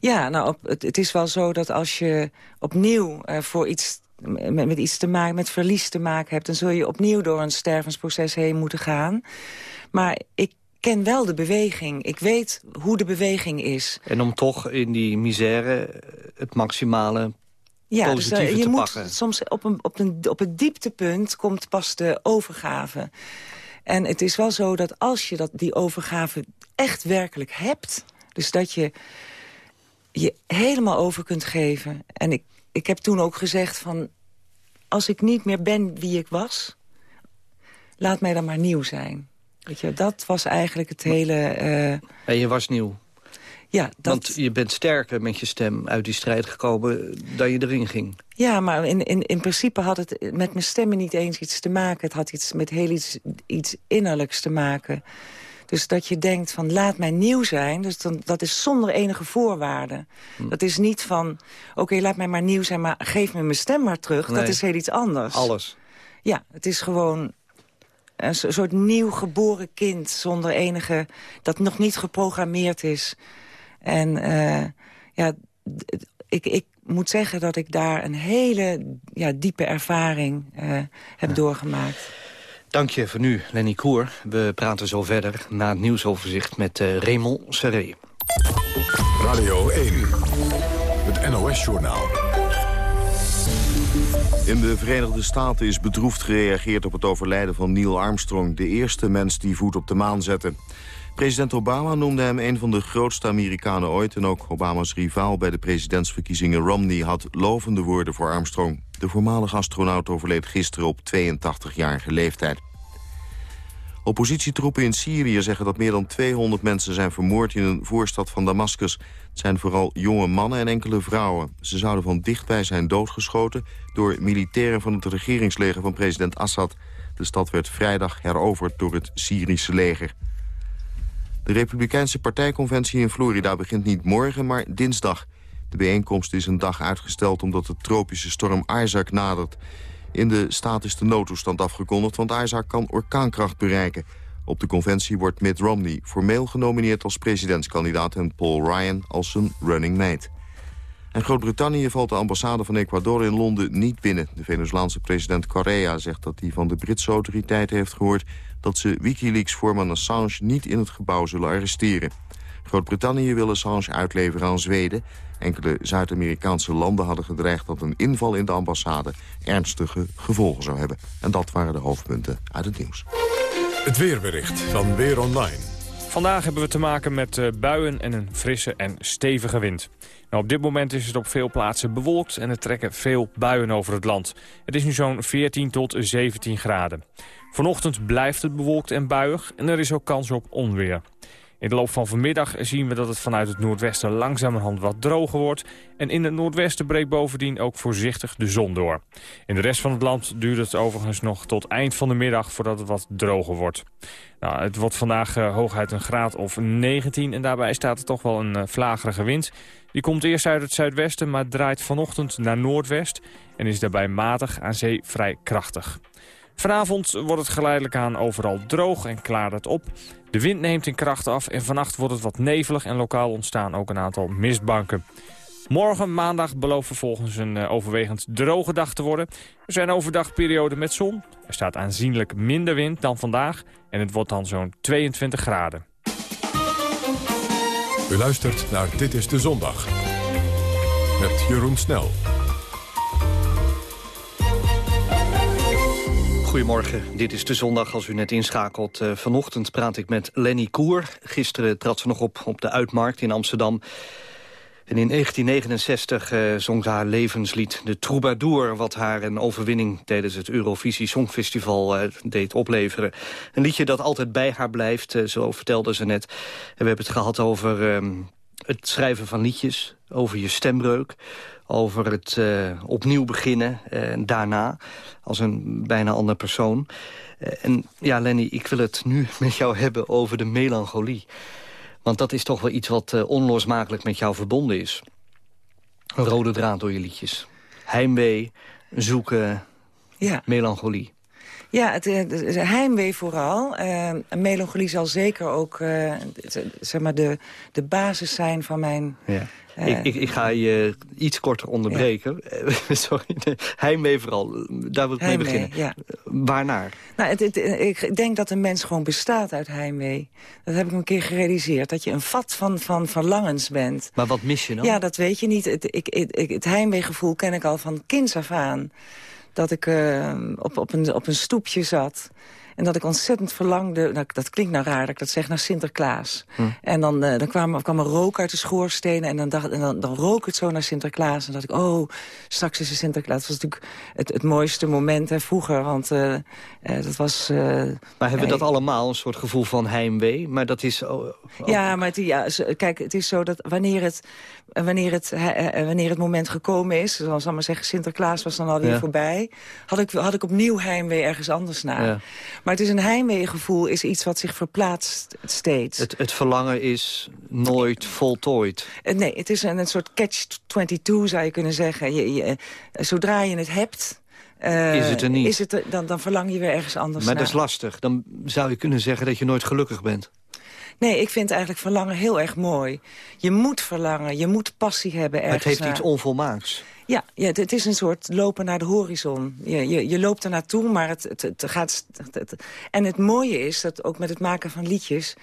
Ja, nou, op, het, het is wel zo dat als je opnieuw uh, voor iets met, met, iets te maken, met verlies te maken hebt... dan zul je opnieuw door een stervensproces heen moeten gaan. Maar ik ken wel de beweging. Ik weet hoe de beweging is. En om toch in die misère het maximale ja, dus, uh, je te moet pakken. soms op, een, op, een, op het dieptepunt komt pas de overgave. En het is wel zo dat als je dat, die overgave echt werkelijk hebt... dus dat je je helemaal over kunt geven. En ik, ik heb toen ook gezegd van... als ik niet meer ben wie ik was... laat mij dan maar nieuw zijn. Weet je, dat was eigenlijk het hele... Uh, en je was nieuw? Ja, dat... Want je bent sterker met je stem uit die strijd gekomen dan je erin ging. Ja, maar in, in, in principe had het met mijn stemmen niet eens iets te maken. Het had iets met heel iets, iets innerlijks te maken. Dus dat je denkt van laat mij nieuw zijn, dus dan, dat is zonder enige voorwaarden. Hm. Dat is niet van, oké, laat mij maar nieuw zijn, maar geef me mijn stem maar terug. Nee. Dat is heel iets anders. Alles. Ja, het is gewoon een soort nieuw geboren kind zonder enige... dat nog niet geprogrammeerd is. En uh, ja, ik, ik moet zeggen dat ik daar een hele ja, diepe ervaring uh, heb ja. doorgemaakt. Dank je voor nu, Lenny Koer. We praten zo verder na het nieuwsoverzicht met uh, Raymond Serré. Radio 1, het NOS-journaal. In de Verenigde Staten is bedroefd gereageerd op het overlijden van Neil Armstrong... de eerste mens die voet op de maan zette. President Obama noemde hem een van de grootste Amerikanen ooit... en ook Obama's rivaal bij de presidentsverkiezingen Romney... had lovende woorden voor Armstrong. De voormalige astronaut overleed gisteren op 82-jarige leeftijd. Oppositietroepen in Syrië zeggen dat meer dan 200 mensen zijn vermoord... in een voorstad van Damascus. Het zijn vooral jonge mannen en enkele vrouwen. Ze zouden van dichtbij zijn doodgeschoten... door militairen van het regeringsleger van president Assad. De stad werd vrijdag heroverd door het Syrische leger. De Republikeinse partijconventie in Florida begint niet morgen, maar dinsdag. De bijeenkomst is een dag uitgesteld omdat de tropische storm Isaac nadert. In de staat is de noodtoestand afgekondigd, want Isaac kan orkaankracht bereiken. Op de conventie wordt Mitt Romney formeel genomineerd als presidentskandidaat... en Paul Ryan als zijn running mate. En Groot-Brittannië valt de ambassade van Ecuador in Londen niet binnen. De Venezolaanse president Correa zegt dat hij van de Britse autoriteiten heeft gehoord... dat ze Wikileaks-voorman Assange niet in het gebouw zullen arresteren. Groot-Brittannië wil Assange uitleveren aan Zweden. Enkele Zuid-Amerikaanse landen hadden gedreigd dat een inval in de ambassade ernstige gevolgen zou hebben. En dat waren de hoofdpunten uit het nieuws. Het weerbericht van Weer Online. Vandaag hebben we te maken met uh, buien en een frisse en stevige wind. Nou, op dit moment is het op veel plaatsen bewolkt en er trekken veel buien over het land. Het is nu zo'n 14 tot 17 graden. Vanochtend blijft het bewolkt en buiig en er is ook kans op onweer. In de loop van vanmiddag zien we dat het vanuit het noordwesten langzamerhand wat droger wordt. En in het noordwesten breekt bovendien ook voorzichtig de zon door. In de rest van het land duurt het overigens nog tot eind van de middag voordat het wat droger wordt. Nou, het wordt vandaag uh, hooguit een graad of 19 en daarbij staat er toch wel een uh, vlagerige wind. Die komt eerst uit het zuidwesten, maar draait vanochtend naar noordwest en is daarbij matig aan zee vrij krachtig. Vanavond wordt het geleidelijk aan overal droog en klaart het op. De wind neemt in kracht af en vannacht wordt het wat nevelig en lokaal ontstaan ook een aantal mistbanken. Morgen, maandag, belooft vervolgens een uh, overwegend droge dag te worden. Er zijn overdag perioden met zon. Er staat aanzienlijk minder wind dan vandaag en het wordt dan zo'n 22 graden. U luistert naar Dit is de Zondag. Met Jeroen Snel. Goedemorgen, dit is de zondag als u net inschakelt. Uh, vanochtend praat ik met Lenny Koer. Gisteren trad ze nog op op de Uitmarkt in Amsterdam. En in 1969 uh, zong ze haar levenslied De Troubadour... wat haar een overwinning tijdens het Eurovisie Songfestival uh, deed opleveren. Een liedje dat altijd bij haar blijft, zo vertelde ze net. En we hebben het gehad over... Um, het schrijven van liedjes, over je stembreuk... over het eh, opnieuw beginnen en daarna als een bijna ander persoon. Eh, en ja, Lenny, ik wil het nu met jou hebben over de melancholie. Want dat is toch wel iets wat uh, onlosmakelijk met jou verbonden is. Een rode draad door je liedjes. Heimwee, zoeken, Ja. melancholie. Ja, het, heimwee vooral. Eh, melancholie zal zeker ook eh, zeg maar de, de basis zijn van mijn... Ja. Ik, ik, ik ga je iets korter onderbreken. Sorry, nee, heimwee vooral. Daar wil ik mee beginnen. ja. Waarnaar? Nou, het, het- ik denk dat een mens gewoon bestaat uit heimwee. Dat heb ik een keer gerealiseerd. Dat je een vat van, van verlangens bent. Maar wat mis je dan? Ja, dat weet je niet. Het, ik, het heimweegevoel ken ik al van kinds af aan. Dat ik eh, op, op, een, op een stoepje zat. En dat ik ontzettend verlangde, nou, dat klinkt nou raar dat ik dat zeg, naar Sinterklaas. Hm. En dan, eh, dan kwam, kwam er rook uit de schoorstenen en, dan, dacht, en dan, dan rook het zo naar Sinterklaas. En dacht ik, oh, straks is er Sinterklaas. Dat was natuurlijk het, het mooiste moment hè, vroeger, want eh, eh, dat was... Maar hebben we dat allemaal, een soort gevoel van heimwee? Maar dat is... oh, oh, Ja, maar het, ja, kijk, het is zo dat wanneer het, wanneer het, wanneer het moment gekomen is... zal maar zeggen, Sinterklaas was dan alweer Ja. voorbij... Had ik, had ik opnieuw heimwee ergens anders naar. Ja. Maar het is een heimweegevoel, is iets wat zich verplaatst steeds. Het, het verlangen is nooit voltooid. Eh, Nee, het is een, een soort catch-22 zou je kunnen zeggen. Je, je, eh, zodra je het hebt... eh, Is het er niet. Is het er- dan, dan verlang je weer ergens anders Maar naar. dat is lastig. Dan zou je kunnen zeggen dat je nooit gelukkig bent. Nee, ik vind eigenlijk verlangen heel erg mooi. Je moet verlangen, je moet passie hebben Maar ergens het heeft iets onvolmaaks. Ja, ja het, het is een soort lopen naar de horizon. Je, je, je loopt er naartoe, maar het, het, het gaat... Het- en het mooie is, dat ook met het maken van liedjes...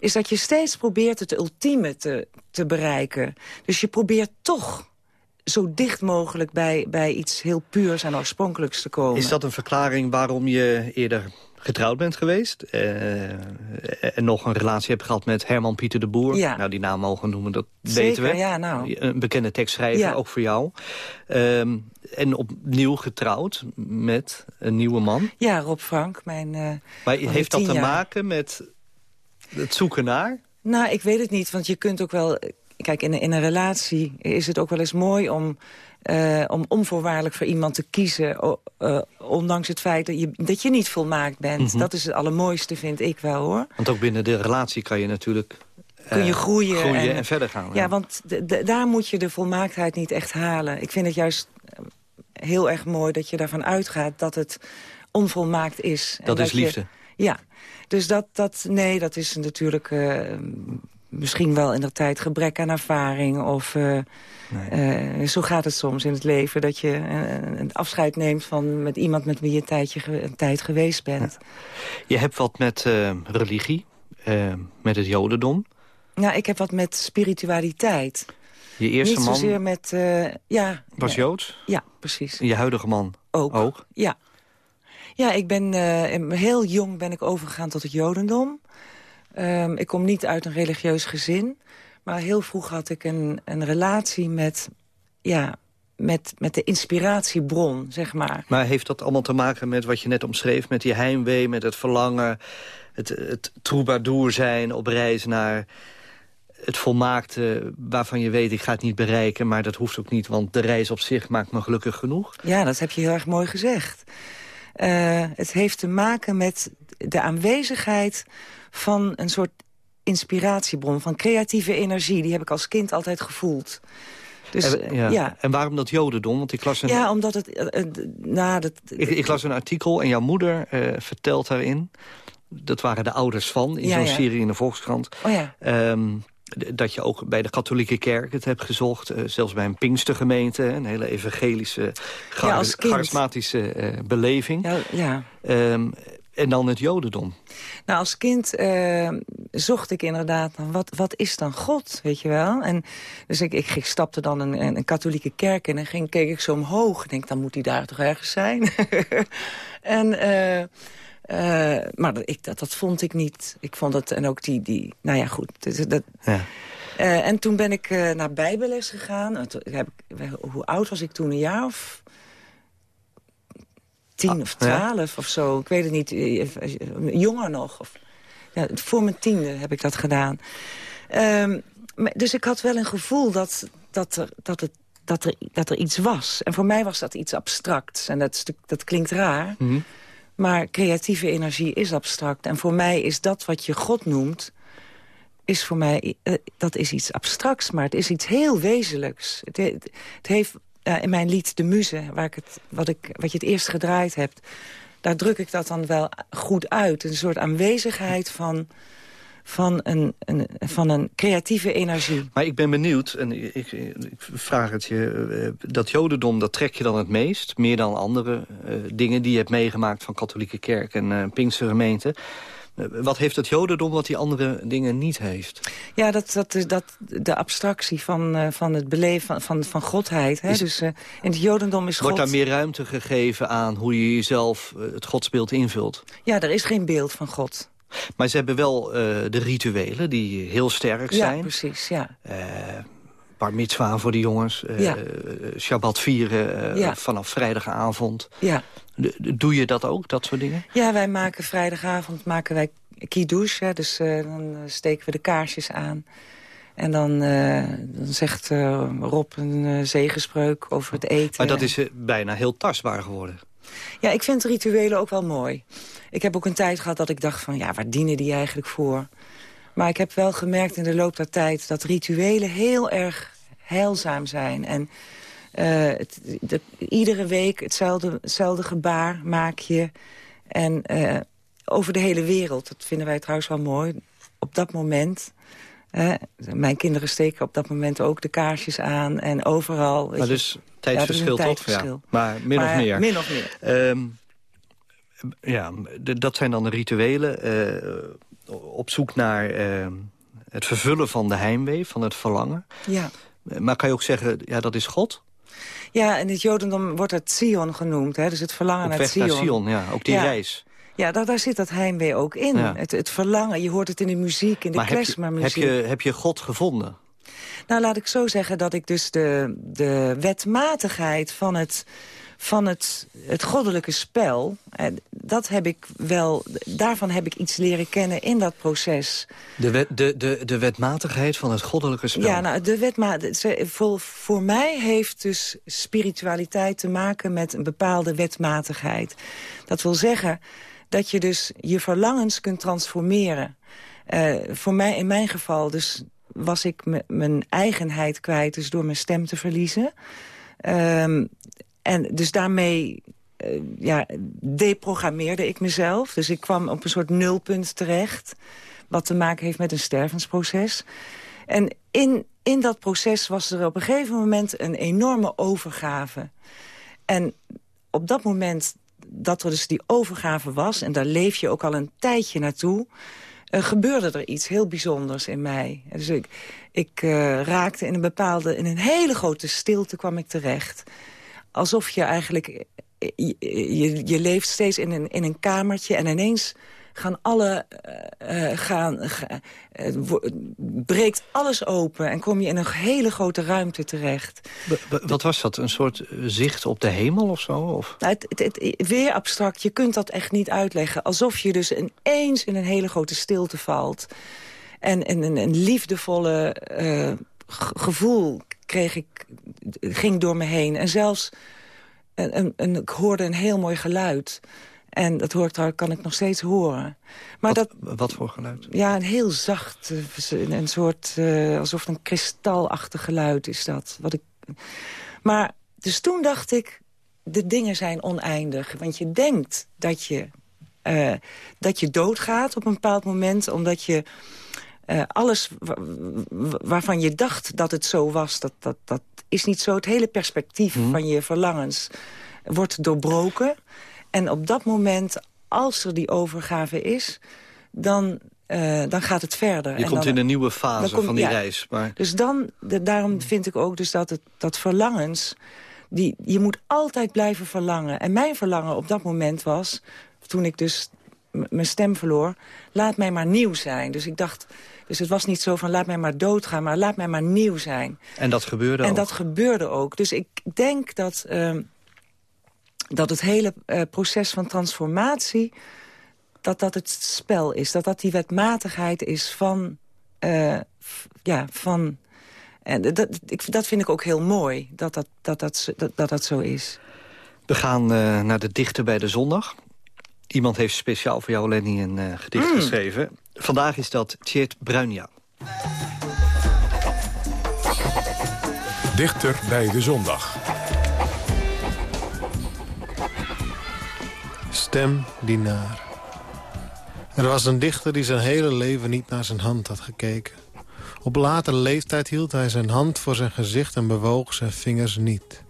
is dat je steeds probeert het ultieme te, te bereiken. Dus je probeert toch zo dicht mogelijk bij, bij iets heel puurs en oorspronkelijks te komen. Is dat een verklaring waarom je eerder getrouwd bent geweest? eh, en nog een relatie hebt gehad met Herman Pieter de Boer? Ja. Nou, die naam mogen noemen, dat Zeker, weten we. ja, nou. Een bekende tekstschrijver, Ja. ook voor jou. Ehm, en opnieuw getrouwd met een nieuwe man. Ja, Rob Frank, mijn... eh, Maar heeft dat te jaar. maken met het zoeken naar? Nou, ik weet het niet, want je kunt ook wel... Kijk, in, een- in een relatie is het ook wel eens mooi om... eh, om onvoorwaardelijk voor iemand te kiezen... eh, ondanks het feit dat je, dat je niet volmaakt bent. Mhm. Dat is het allermooiste, vind ik wel, hoor. Want ook binnen de relatie kan je natuurlijk... Kun je eh, groeien. groeien en, verder gaan. Ja, want daar moet je de volmaaktheid niet echt halen. Ik vind het juist heel erg mooi dat je daarvan uitgaat... dat het onvolmaakt is. En Dat is je- liefde. ja, dus dat, dat, nee, dat is natuurlijk misschien wel in de tijd gebrek aan ervaring. Of eh, eh, zo gaat het soms in het leven, dat je eh, een afscheid neemt van met iemand met wie je een, tijdje een tijd geweest bent. Je hebt wat met religie, met het jodendom. Nou, ik heb wat met spiritualiteit. Je eerste Niet man zozeer met, ja. was ja, Joods. Ja, precies. En je huidige man Ook. ook. Ja. Ja, ik ben heel jong ben ik overgegaan tot het jodendom. Ehm, ik kom niet uit een religieus gezin. Maar heel vroeg had ik een, een relatie met, ja, met, met de inspiratiebron, zeg maar. Maar heeft dat allemaal te maken met wat je net omschreef... met die heimwee, met het verlangen... het, het troubadour zijn op reis naar het volmaakte... waarvan je weet, ik ga het niet bereiken... maar dat hoeft ook niet, want de reis op zich maakt me gelukkig genoeg. Ja, dat heb je heel erg mooi gezegd. Eh, het heeft te maken met de aanwezigheid van een soort inspiratiebron... van creatieve energie. Die heb ik als kind altijd gevoeld. Dus, en, ja. ja. en waarom dat jodendom? Want ik las een, Ja, omdat het... eh, eh, nou, dat, ik, ik las een artikel en jouw moeder eh, vertelt daarin... dat waren de ouders van, in Ja, zo'n ja. serie in de Volkskrant... Oh ja. Ehm, dat je ook bij de katholieke kerk het hebt gezocht. eh, zelfs bij een Pinkstergemeente. Een hele evangelische, char- charismatische eh, beleving. Ja, ja. En dan het jodendom. Nou, als kind eh, zocht ik inderdaad, wat, wat is dan God, weet je wel? En dus ik, ik, ik stapte dan een, een, een katholieke kerk in en ging, keek ik zo omhoog. Ik denk, dan moet hij daar toch ergens zijn? en... eh, eh, maar dat, ik, dat, dat vond ik niet. Ik vond het, en ook die, die nou ja, goed. Dat, dat, Ja. En toen ben ik naar bijbelles gegaan. Toen heb ik, hoe oud was ik toen? Een jaar of tien of Ah, ja. twaalf of zo. Ik weet het niet. eh, eh, Jonger nog. Of, ja, voor mijn tiende heb ik dat gedaan. Ehm, dus ik had wel een gevoel dat, dat, er, dat, het, dat, er, dat er iets was. En voor mij was dat iets abstracts. En dat, dat klinkt raar. Mhm. Maar creatieve energie is abstract. En voor mij is dat wat je God noemt... is voor mij, eh, dat is iets abstracts, maar het is iets heel wezenlijks. Het, he- het heeft eh, in mijn lied De Muze, waar ik het, wat, ik, wat je het eerst gedraaid hebt... daar druk ik dat dan wel goed uit. Een soort aanwezigheid van, van, een, een, van een creatieve energie. Maar ik ben benieuwd, en ik, ik, vraag het je... eh, dat jodendom, dat trek je dan het meest? Meer dan andere eh, dingen die je hebt meegemaakt... van katholieke kerk en Pinkstergemeente. Eh, wat heeft het jodendom wat die andere dingen niet heeft? Ja, dat, dat, is- dat, de abstractie van, eh, van het beleven van, van, van godheid. Hè? Is- dus eh, in het jodendom is Wordt God... daar meer ruimte gegeven aan hoe je jezelf eh, het godsbeeld invult? Ja, er is geen beeld van God. Maar ze hebben wel eh, de rituelen die heel sterk Ja, zijn. precies, ja. Eh bar mitzwa voor de jongens. eh, Ja. eh, Shabbat vieren eh, Ja. vanaf vrijdagavond. Ja. Doe je dat ook, dat soort dingen? ja, wij maken vrijdagavond maken wij kiddush. Hè? Dus eh, dan eh, steken we de kaarsjes aan. En dan, eh, dan zegt Rob een zegenspreuk over het eten. Maar dat is bijna heel tastbaar geworden. Ja, ik vind rituelen ook wel mooi. Ik heb ook een tijd gehad dat ik dacht van... ja, waar dienen die eigenlijk voor? Maar ik heb wel gemerkt in de loop der tijd... dat rituelen heel erg heilzaam zijn. En het, de- iedere week hetzelfde, hetzelfde gebaar maak je. En eh, over de hele wereld, dat vinden wij trouwens wel mooi... op dat moment... hè, mijn kinderen steken op dat moment ook de kaarsjes aan. En overal... Maar dus tijdsverschil ja, er toch? Ja. Maar min Maar of meer. Min of meer. Ehm, ja, dat zijn dan de rituelen. eh, op zoek naar het vervullen van de heimwee, van het verlangen. Ja. Eh, Maar kan je ook zeggen, ja, dat is God? Ja, in het Jodendom wordt het Sion genoemd. Hè? Dus het verlangen naar weg Sion. naar Sion, ja. Ook die Ja. reis. Ja, daar, daar zit dat heimwee ook in. Ja. Het, het verlangen, je hoort het in de muziek, in de Maar heb klezmermuziek. je, heb je God gevonden? Nou, laat ik zo zeggen dat ik dus de, de wetmatigheid van het, van het, het goddelijke spel... eh, dat heb ik wel, daarvan heb ik iets leren kennen in dat proces. De, wet, de, de, de wetmatigheid van het goddelijke spel. Ja, nou, de wetma voor, voor mij heeft dus spiritualiteit te maken met een bepaalde wetmatigheid. Dat wil zeggen dat je dus je verlangens kunt transformeren. Eh, voor mij, in mijn geval, dus was ik mijn eigenheid kwijt, dus door mijn stem te verliezen. Ehm, en dus daarmee eh, ja, deprogrammeerde ik mezelf. Dus ik kwam op een soort nulpunt terecht. Wat te maken heeft met een stervensproces. En in, in dat proces was er op een gegeven moment een enorme overgave. En op dat moment dat er dus die overgave was... en daar leef je ook al een tijdje naartoe... eh, gebeurde er iets heel bijzonders in mij. Dus ik, ik eh, raakte in een bepaalde... in een hele grote stilte kwam ik terecht. Alsof je eigenlijk... eh, Je, je, je leeft steeds in een, in een kamertje en ineens gaan alle... eh, gaan, breekt alles open en kom je in een hele grote ruimte terecht. B- wat was dat? Een soort zicht op de hemel of zo? Of? Nou, het, het, het- weer abstract, je kunt dat echt niet uitleggen. Alsof je dus ineens in een hele grote stilte valt. En, en een, een liefdevolle gevoel kreeg ik, ging door me heen. En zelfs, een, een, een- ik hoorde een heel mooi geluid. En dat hoor ik, trouw- kan ik nog steeds horen. Maar wat, dat, wat voor geluid? ja, een heel zacht, eh, een, een soort, eh, alsof het een kristalachtig geluid is dat. Wat ik... Maar dus toen dacht ik, de dingen zijn oneindig. Want je denkt dat je, eh, dat je doodgaat op een bepaald moment... omdat je eh, alles wa- wa- waarvan je dacht dat het zo was... dat, dat, dat is niet zo. Het hele perspectief van je verlangens wordt doorbroken. En op dat moment, als er die overgave is... dan, eh, dan gaat het verder. Je En komt dan, in een nieuwe fase kom- van die ja. reis. Maar Dus dan, de- daarom vind ik ook dus dat het, dat verlangens... Die, je moet altijd blijven verlangen. En mijn verlangen op dat moment was, toen ik dus mijn stem verloor... laat mij maar nieuw zijn. Dus ik dacht, dus het was niet zo van laat mij maar doodgaan... maar laat mij maar nieuw zijn. En dat gebeurde En ook. dat gebeurde ook. Dus ik denk dat, ehm, dat het hele eh, proces van transformatie... dat dat het spel is. Dat dat die wetmatigheid is van, eh, ja, van... En dat, ik, dat vind ik ook heel mooi, dat dat, dat, dat, zo- dat, dat, dat zo is. We gaan eh, naar de dichter bij de zondag. Iemand heeft speciaal voor jou, Lenny, een eh, gedicht Mm. geschreven. Vandaag is dat Tjeerd Bruinja. Dichter bij de zondag. Stem die naar. Er was een dichter die zijn hele leven niet naar zijn hand had gekeken. Op latere leeftijd hield hij zijn hand voor zijn gezicht en bewoog zijn vingers niet.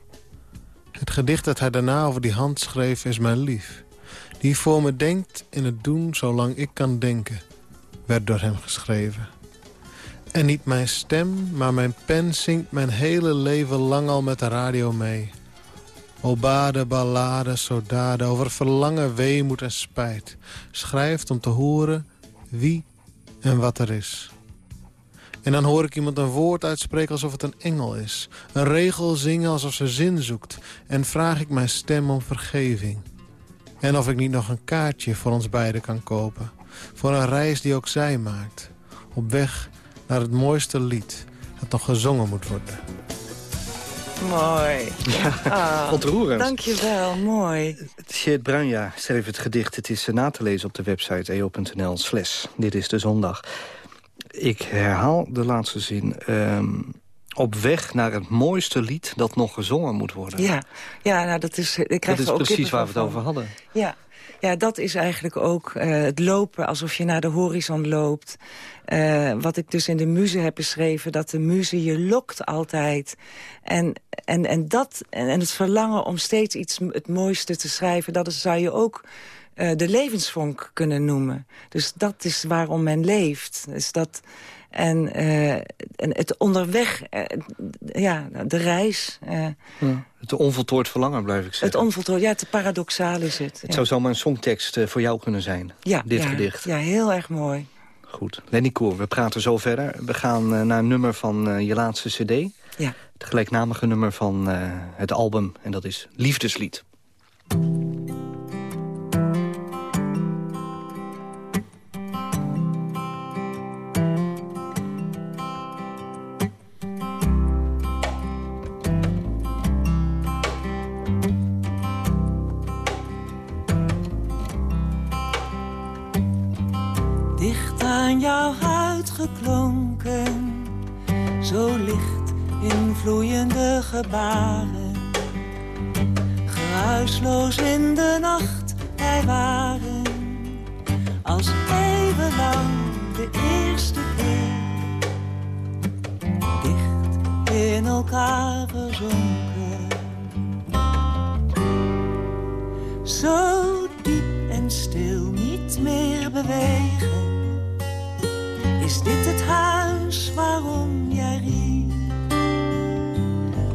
Het gedicht dat hij daarna over die hand schreef is mijn lief. Die voor me denkt in het doen zolang ik kan denken, werd door hem geschreven. En niet mijn stem, maar mijn pen zingt mijn hele leven lang al met de radio mee. Obade, ballade, sodade, over verlangen, weemoed en spijt. Schrijft om te horen wie en wat er is. En dan hoor ik iemand een woord uitspreken alsof het een engel is. Een regel zingen alsof ze zin zoekt. En vraag ik mijn stem om vergeving. En of ik niet nog een kaartje voor ons beiden kan kopen. Voor een reis die ook zij maakt. Op weg naar het mooiste lied dat nog gezongen moet worden. Mooi. Ah, ontroerend. Dankjewel, mooi. Tjeerd Bruinja schreef het gedicht. Het is na te lezen op de website eo.nl slash. Dit is de zondag. Ik herhaal de laatste zin. Ehm, op weg naar het mooiste lied dat nog gezongen moet worden. Ja, ja nou, dat is, ik dat krijg is er ook precies waar we het over hadden. Ja. Ja, dat is eigenlijk ook eh, het lopen alsof je naar de horizon loopt. Eh, wat ik dus in de muze heb beschreven, dat de muze je lokt altijd. En, en, en, dat, en, het verlangen om steeds iets het mooiste te schrijven... dat zou je ook eh, de levensvonk kunnen noemen. Dus dat is waarom men leeft. Dus dat, en, eh, en het onderweg, eh, ja, de reis... eh, Het onvoltooid verlangen, blijf ik zeggen. het onvoltooid, ja, te paradoxaal is het. Het ja. zou zomaar een songtekst voor jou kunnen zijn. ja, dit ja, gedicht. Ja, heel erg mooi. Goed. Lenny Koer, we praten zo verder. We gaan naar een nummer van je laatste cd. Ja. Het gelijknamige nummer van het album. En dat is Liefdeslied. Aan jouw huid geklonken. Zo licht in vloeiende gebaren. Geruisloos in de nacht, wij waren als eeuwenlang de eerste keer. Dicht in elkaar verzonken. Zo diep en stil niet meer bewegen. Is dit het huis waarom jij riep?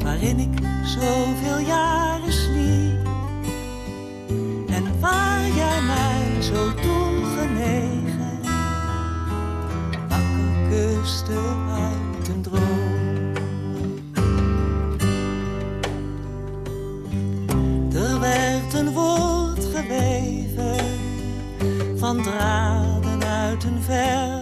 Waarin ik zoveel jaren sliep. En waar jij mij zo toen genegen wakker kuste uit een droom. Er werd een woord geweven van draden uit een ver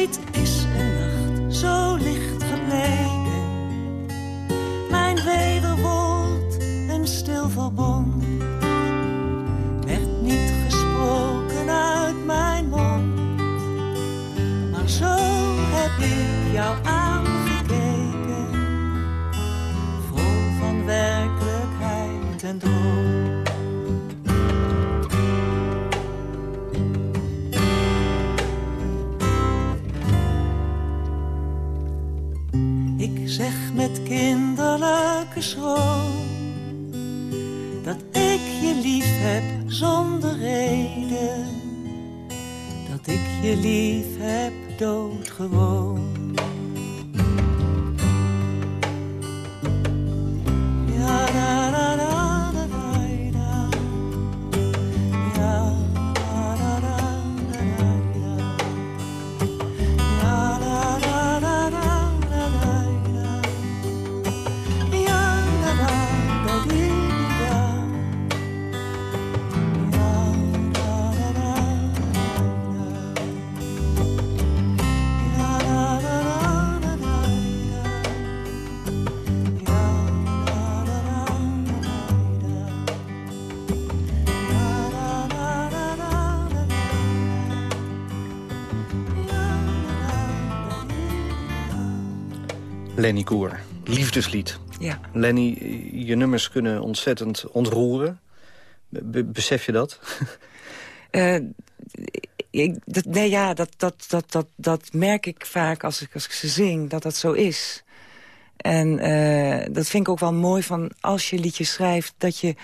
Nooit is een nacht zo licht gebleken. Mijn wederwoord een stil verbond. Werd niet gesproken uit mijn mond. Maar zo heb ik jou aangekeken. Vol van werkelijkheid en droom. Lenny Koer, liefdeslied. Ja. Lenny, je nummers kunnen ontzettend ontroeren. Be- besef je dat? Eh, ik, dat, nee, ja, dat, dat, dat, dat, dat merk ik vaak als ik, als ik ze zing, dat dat zo is. En eh, dat vind ik ook wel mooi van als je liedjes schrijft... dat je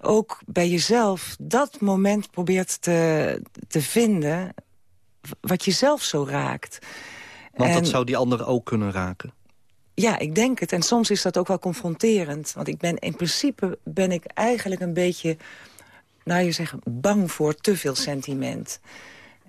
ook bij jezelf dat moment probeert te, te vinden... wat je zelf zo raakt. Want En- dat zou die anderen ook kunnen raken. Ja, ik denk het. En soms is dat ook wel confronterend. Want ik ben in principe ben ik eigenlijk een beetje, nou je zegt, bang voor te veel sentiment.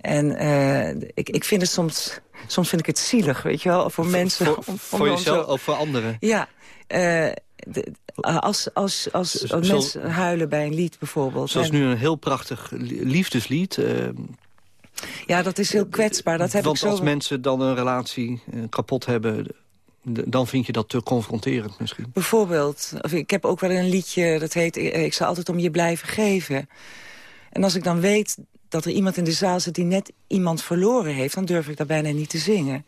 En eh, ik, ik vind het soms, soms vind ik het zielig, weet je wel, voor mensen. Voor, om- voor jezelf of voor anderen? Ja, eh, de- als, als, als, mensen huilen bij een lied bijvoorbeeld. Zoals en- nu een heel prachtig li- liefdeslied. eh, Ja, dat is heel kwetsbaar. Dat heb want ik zo... als mensen dan een relatie kapot hebben... dan vind je dat te confronterend misschien. Bijvoorbeeld, ik heb ook wel een liedje dat heet... eh, Ik zal altijd om je blijven geven. En als ik dan weet dat er iemand in de zaal zit die net iemand verloren heeft... dan durf ik dat bijna niet te zingen.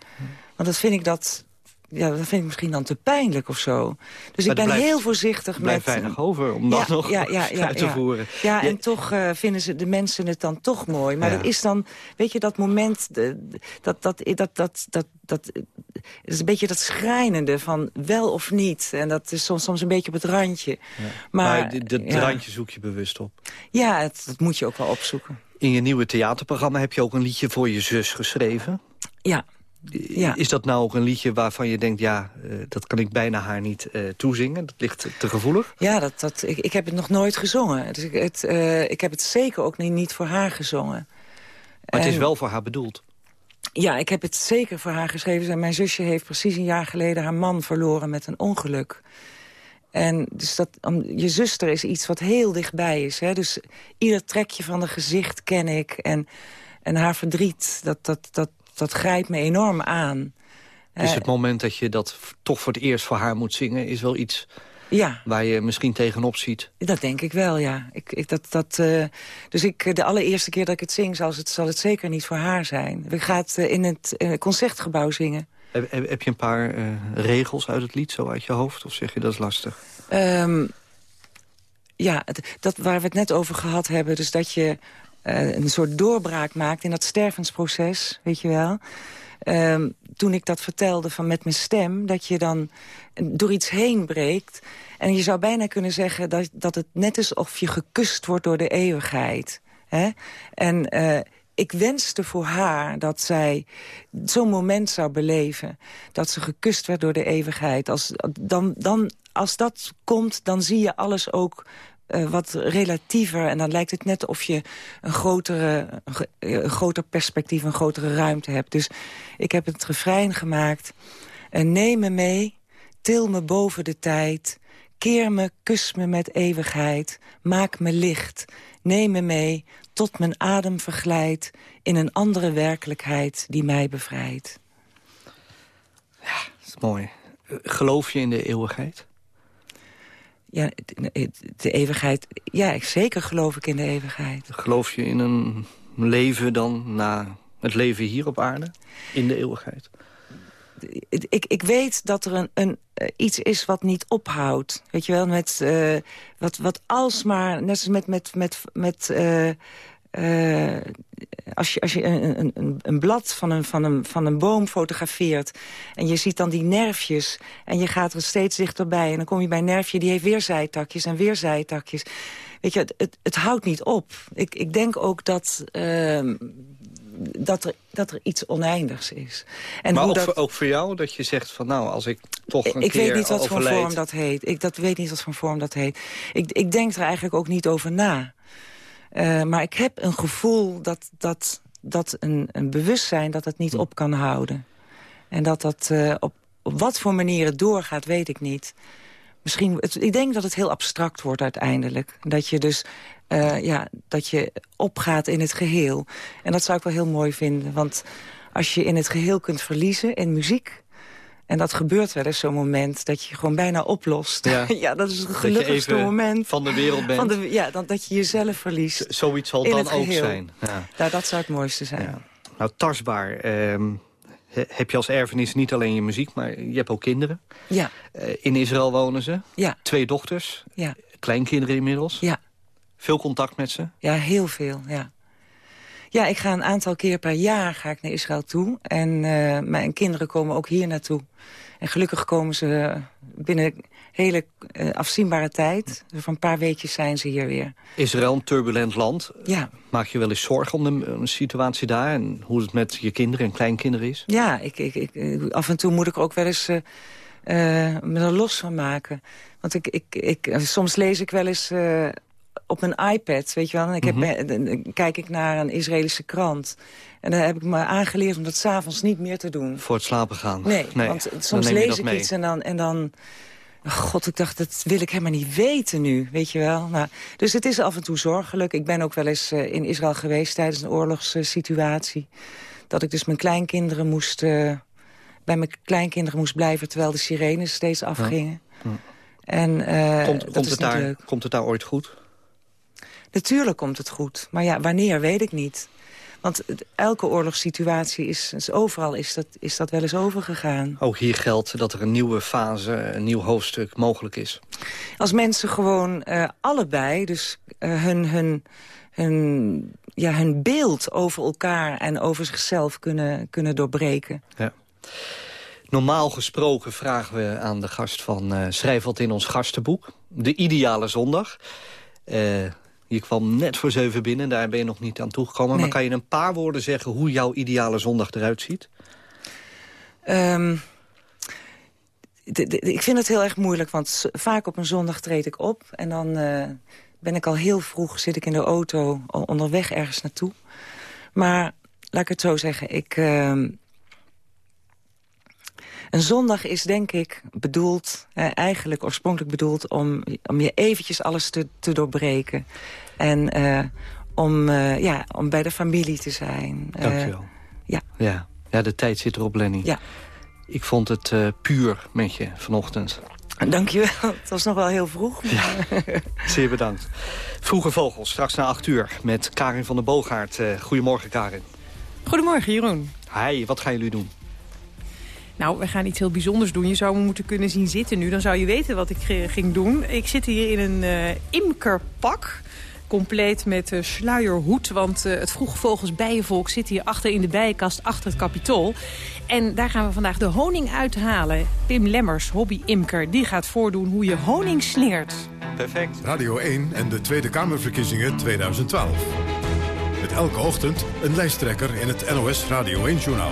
Want dat vind ik dat... Ja, dat vind ik misschien dan te pijnlijk of zo. Dus Maar ik ben het blijft- heel voorzichtig met... weinig over om dat nog ja, ja, ja, uit te voeren. Ja, en toch eh, vinden ze de mensen het dan toch mooi. Maar dat is dan, weet je, dat moment, dat, dat, dat, dat, dat, dat, het is een beetje dat schrijnende van wel of niet. En dat is soms, soms een beetje op het randje. Maar, Maar, ja. randje zoek je bewust op. Ja, het, dat moet je ook wel opzoeken. In je nieuwe theaterprogramma heb je ook een liedje voor je zus geschreven. Ja. Ja. Is dat nou ook een liedje waarvan je denkt... ja, eh, dat kan ik bijna haar niet eh, toezingen? Dat ligt te gevoelig? Ja, dat, dat, ik, ik heb het nog nooit gezongen. Dus ik, het, eh, ik heb het zeker ook niet, niet voor haar gezongen. Maar het is wel voor haar bedoeld. Ja, ik heb het zeker voor haar geschreven. En Mijn zusje heeft precies een jaar geleden haar man verloren met een ongeluk. En dus dat, om, je zuster is iets wat heel dichtbij is. Hè? Dus ieder trekje van haar gezicht ken ik. En, en haar verdriet, dat, dat, dat, dat grijpt me enorm aan. Dus Eh, het moment dat je dat toch voor het eerst voor haar moet zingen... is wel iets ja, waar je misschien tegenop ziet. dat denk ik wel, ja. Ik, ik, dat, dat, eh, dus ik, de allereerste keer dat ik het zing, zal het, zal het zeker niet voor haar zijn. We gaan het eh, in het concertgebouw zingen. Heb, heb, heb je een paar regels uit het lied zo uit je hoofd? Of zeg je dat is lastig? Ehm, ja, het- dat waar we het net over gehad hebben. Dus dat je eh, een soort doorbraak maakt in dat stervensproces, weet je wel. Ehm, toen ik dat vertelde van met mijn stem, dat je dan door iets heen breekt. En je zou bijna kunnen zeggen dat, dat het net is of je gekust wordt door de eeuwigheid. Hè? En eh, ik wenste voor haar dat zij zo'n moment zou beleven. Dat ze gekust werd door de eeuwigheid. Als, dan, dan, als dat komt, dan zie je alles ook eh, wat relatiever. En dan lijkt het net of je een, grotere, een groter perspectief, een grotere ruimte hebt. Dus ik heb het refrein gemaakt. En neem me mee, til me boven de tijd. Keer me, kus me met eeuwigheid. Maak me licht, neem me mee, tot mijn adem verglijdt... in een andere werkelijkheid die mij bevrijdt. Dat is mooi. Eh, Geloof je in de eeuwigheid? Ja, de, eeuwigheid... Ja, ik, zeker geloof ik in de eeuwigheid. Geloof je in een leven dan na het leven hier op aarde? In de eeuwigheid? ik, ik weet dat er een, een, eh, iets is wat niet ophoudt. Weet je wel, met, eh, wat, wat alsmaar, net als met, met, met, met, eh, eh, als je, als je een, een- een, blad van een, van, een, van een boom fotografeert... en je ziet dan die nerfjes en je gaat er steeds dichterbij... en dan kom je bij een nerfje, die heeft weer zijtakjes en weer zijtakjes. Weet je, het, het, het houdt niet op. Ik, ik denk ook dat, ehm, dat, er, dat er iets oneindigs is. En maar hoe ook, dat, voor, ook voor jou, dat je zegt van nou, als ik toch een ik keer weet niet wat voor vorm dat heet. Ik dat weet niet wat voor vorm dat heet. Ik, ik denk er eigenlijk ook niet over na. Eh, maar ik heb een gevoel dat, dat, dat een, een bewustzijn dat het niet op kan houden. En dat dat eh, op, op wat voor manier het doorgaat, weet ik niet. Misschien, het, ik denk dat het heel abstract wordt uiteindelijk. Dat je dus eh, ja, dat je opgaat in het geheel. En dat zou ik wel heel mooi vinden. Want als je in het geheel kunt verliezen in muziek... En dat gebeurt wel eens zo'n moment dat je gewoon bijna oplost. Ja. Ja, dat is het gelukkigste moment. van de wereld bent. Van de, ja, dan, dat je jezelf verliest. Zoiets zal dan ook zijn. Ja. Nou, dat zou het mooiste zijn. Ja. Nou, tastbaar. ehm, he- heb je als erfenis niet alleen je muziek, maar je hebt ook kinderen. Ja, Eh, in Israël wonen ze. ja, Twee dochters. ja, Kleinkinderen inmiddels. ja. Veel contact met ze. Ja, heel veel, ja. Ja, ik ga een aantal keer per jaar ga ik naar Israël toe. En eh, mijn kinderen komen ook hier naartoe. En gelukkig komen ze binnen hele eh, afzienbare tijd. Dus van een paar weekjes zijn ze hier weer. Israël, een turbulent land. Ja, Maak je wel eens zorgen om de, situatie daar... en hoe het met je kinderen en kleinkinderen is? ja ik, ik, ik, eh, af en toe moet ik er ook wel eens me er los van maken. Want ik, ik, ik, soms lees ik wel eens op mijn iPad, weet je wel. En ik heb, Mhm. dan- kijk ik naar een Israëlische krant. En dan heb ik me aangeleerd om dat s'avonds niet meer te doen. Voor het slapen gaan. Nee, dan want soms lees ik mee. iets en dan... En dan God, ik dacht, dat wil ik helemaal niet weten nu, weet je wel. Nou, dus het is af en toe zorgelijk. Ik ben ook wel eens eh, in Israël geweest tijdens een oorlogssituatie. dat ik dus mijn kleinkinderen moest... eh, bij mijn kleinkinderen moest blijven terwijl de sirenes steeds afgingen. Ja. En eh, Komt, dat komt, is het daar, leuk. komt het daar ooit goed? Natuurlijk komt het goed. Maar ja, wanneer, weet ik niet. Want elke oorlogssituatie is, is overal is dat, is dat wel eens overgegaan. Ook hier geldt dat er een nieuwe fase, een nieuw hoofdstuk mogelijk is. Als mensen gewoon eh, allebei, dus eh, hun, hun, hun, ja, hun beeld over elkaar en over zichzelf kunnen, kunnen doorbreken. Ja. Normaal gesproken vragen we aan de gast van eh schrijf wat in ons gastenboek. De ideale zondag. Je kwam net voor zeven binnen, daar ben je nog niet aan toegekomen. Maar kan je een paar woorden zeggen hoe jouw ideale zondag eruit ziet? Ehm, ik vind het heel erg moeilijk, want vaak op een zondag treed ik op. En dan eh, ben ik al heel vroeg, zit ik in de auto, onderweg ergens naartoe. Maar laat ik het zo zeggen, ik... ehm, een zondag is denk ik bedoeld, eh, eigenlijk oorspronkelijk bedoeld... om, om je eventjes alles te, te doorbreken. En eh, om, eh, ja, om bij de familie te zijn. Eh, Dankjewel. ja. ja. Ja, de tijd zit erop, Lenny. Ja. Ik vond het eh, puur met je vanochtend. Dankjewel. Het was nog wel heel vroeg. maar- Zeer bedankt. Vroege Vogels, straks na acht uur met Karin van der Boogaard. Eh, goedemorgen, Karin. Goedemorgen, Jeroen. Hi, wat gaan jullie doen? Nou, we gaan iets heel bijzonders doen. Je zou me moeten kunnen zien zitten nu. Dan zou je weten wat ik ging doen. Ik zit hier in een eh, imkerpak. Compleet met eh, sluierhoed. Want eh, het vroege vogels bijenvolk zit hier achter in de bijenkast achter het kapitool. En daar gaan we vandaag de honing uithalen. Pim Lemmers, hobby-imker, die gaat voordoen hoe je honing sneert. Perfect. Radio 1 en de Tweede Kamerverkiezingen 2012. Met elke ochtend een lijsttrekker in het NOS Radio 1-journaal.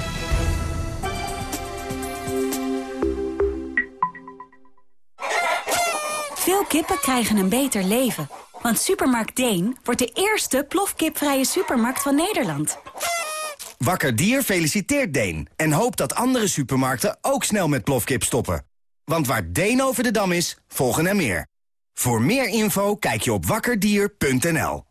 Kippen krijgen een beter leven. Want Supermarkt Deen wordt de eerste plofkipvrije supermarkt van Nederland. Wakker Dier feliciteert Deen en hoopt dat andere supermarkten ook snel met plofkip stoppen. Want waar Deen over de dam is, volgen er meer. Voor meer info kijk je op wakkerdier.nl.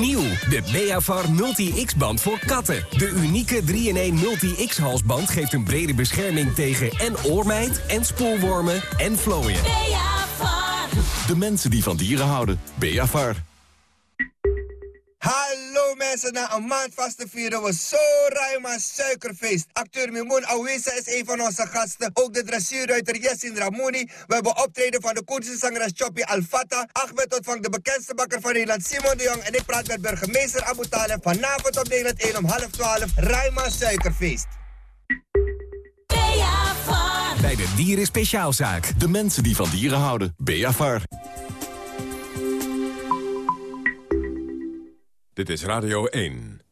Nieuw, de Beavar Multi-X-band voor katten. De unieke 3-in-1 Multi-X-halsband geeft een brede bescherming tegen en oormijt... en spoorwormen en vlooien. Beavar. De mensen die van dieren houden. Beavar. Hallo mensen, na een maand vast te vieren we zo ruim aan suikerfeest. Acteur Mimoun Awisa is een van onze gasten. Ook de dressuurruiter Yassin Ramouni. We hebben optreden van de Koerdische zangeres Choppy Al-Fata. Ahmed ontvangt de bekendste bakker van Nederland Simon de Jong. En ik praat met burgemeester Abu Taleb. Vanavond op Nederland 1 om half 12. Ruim aan suikerfeest. Bij de Dieren Speciaalzaak. De mensen die van dieren houden. Beavar. Dit is Radio 1.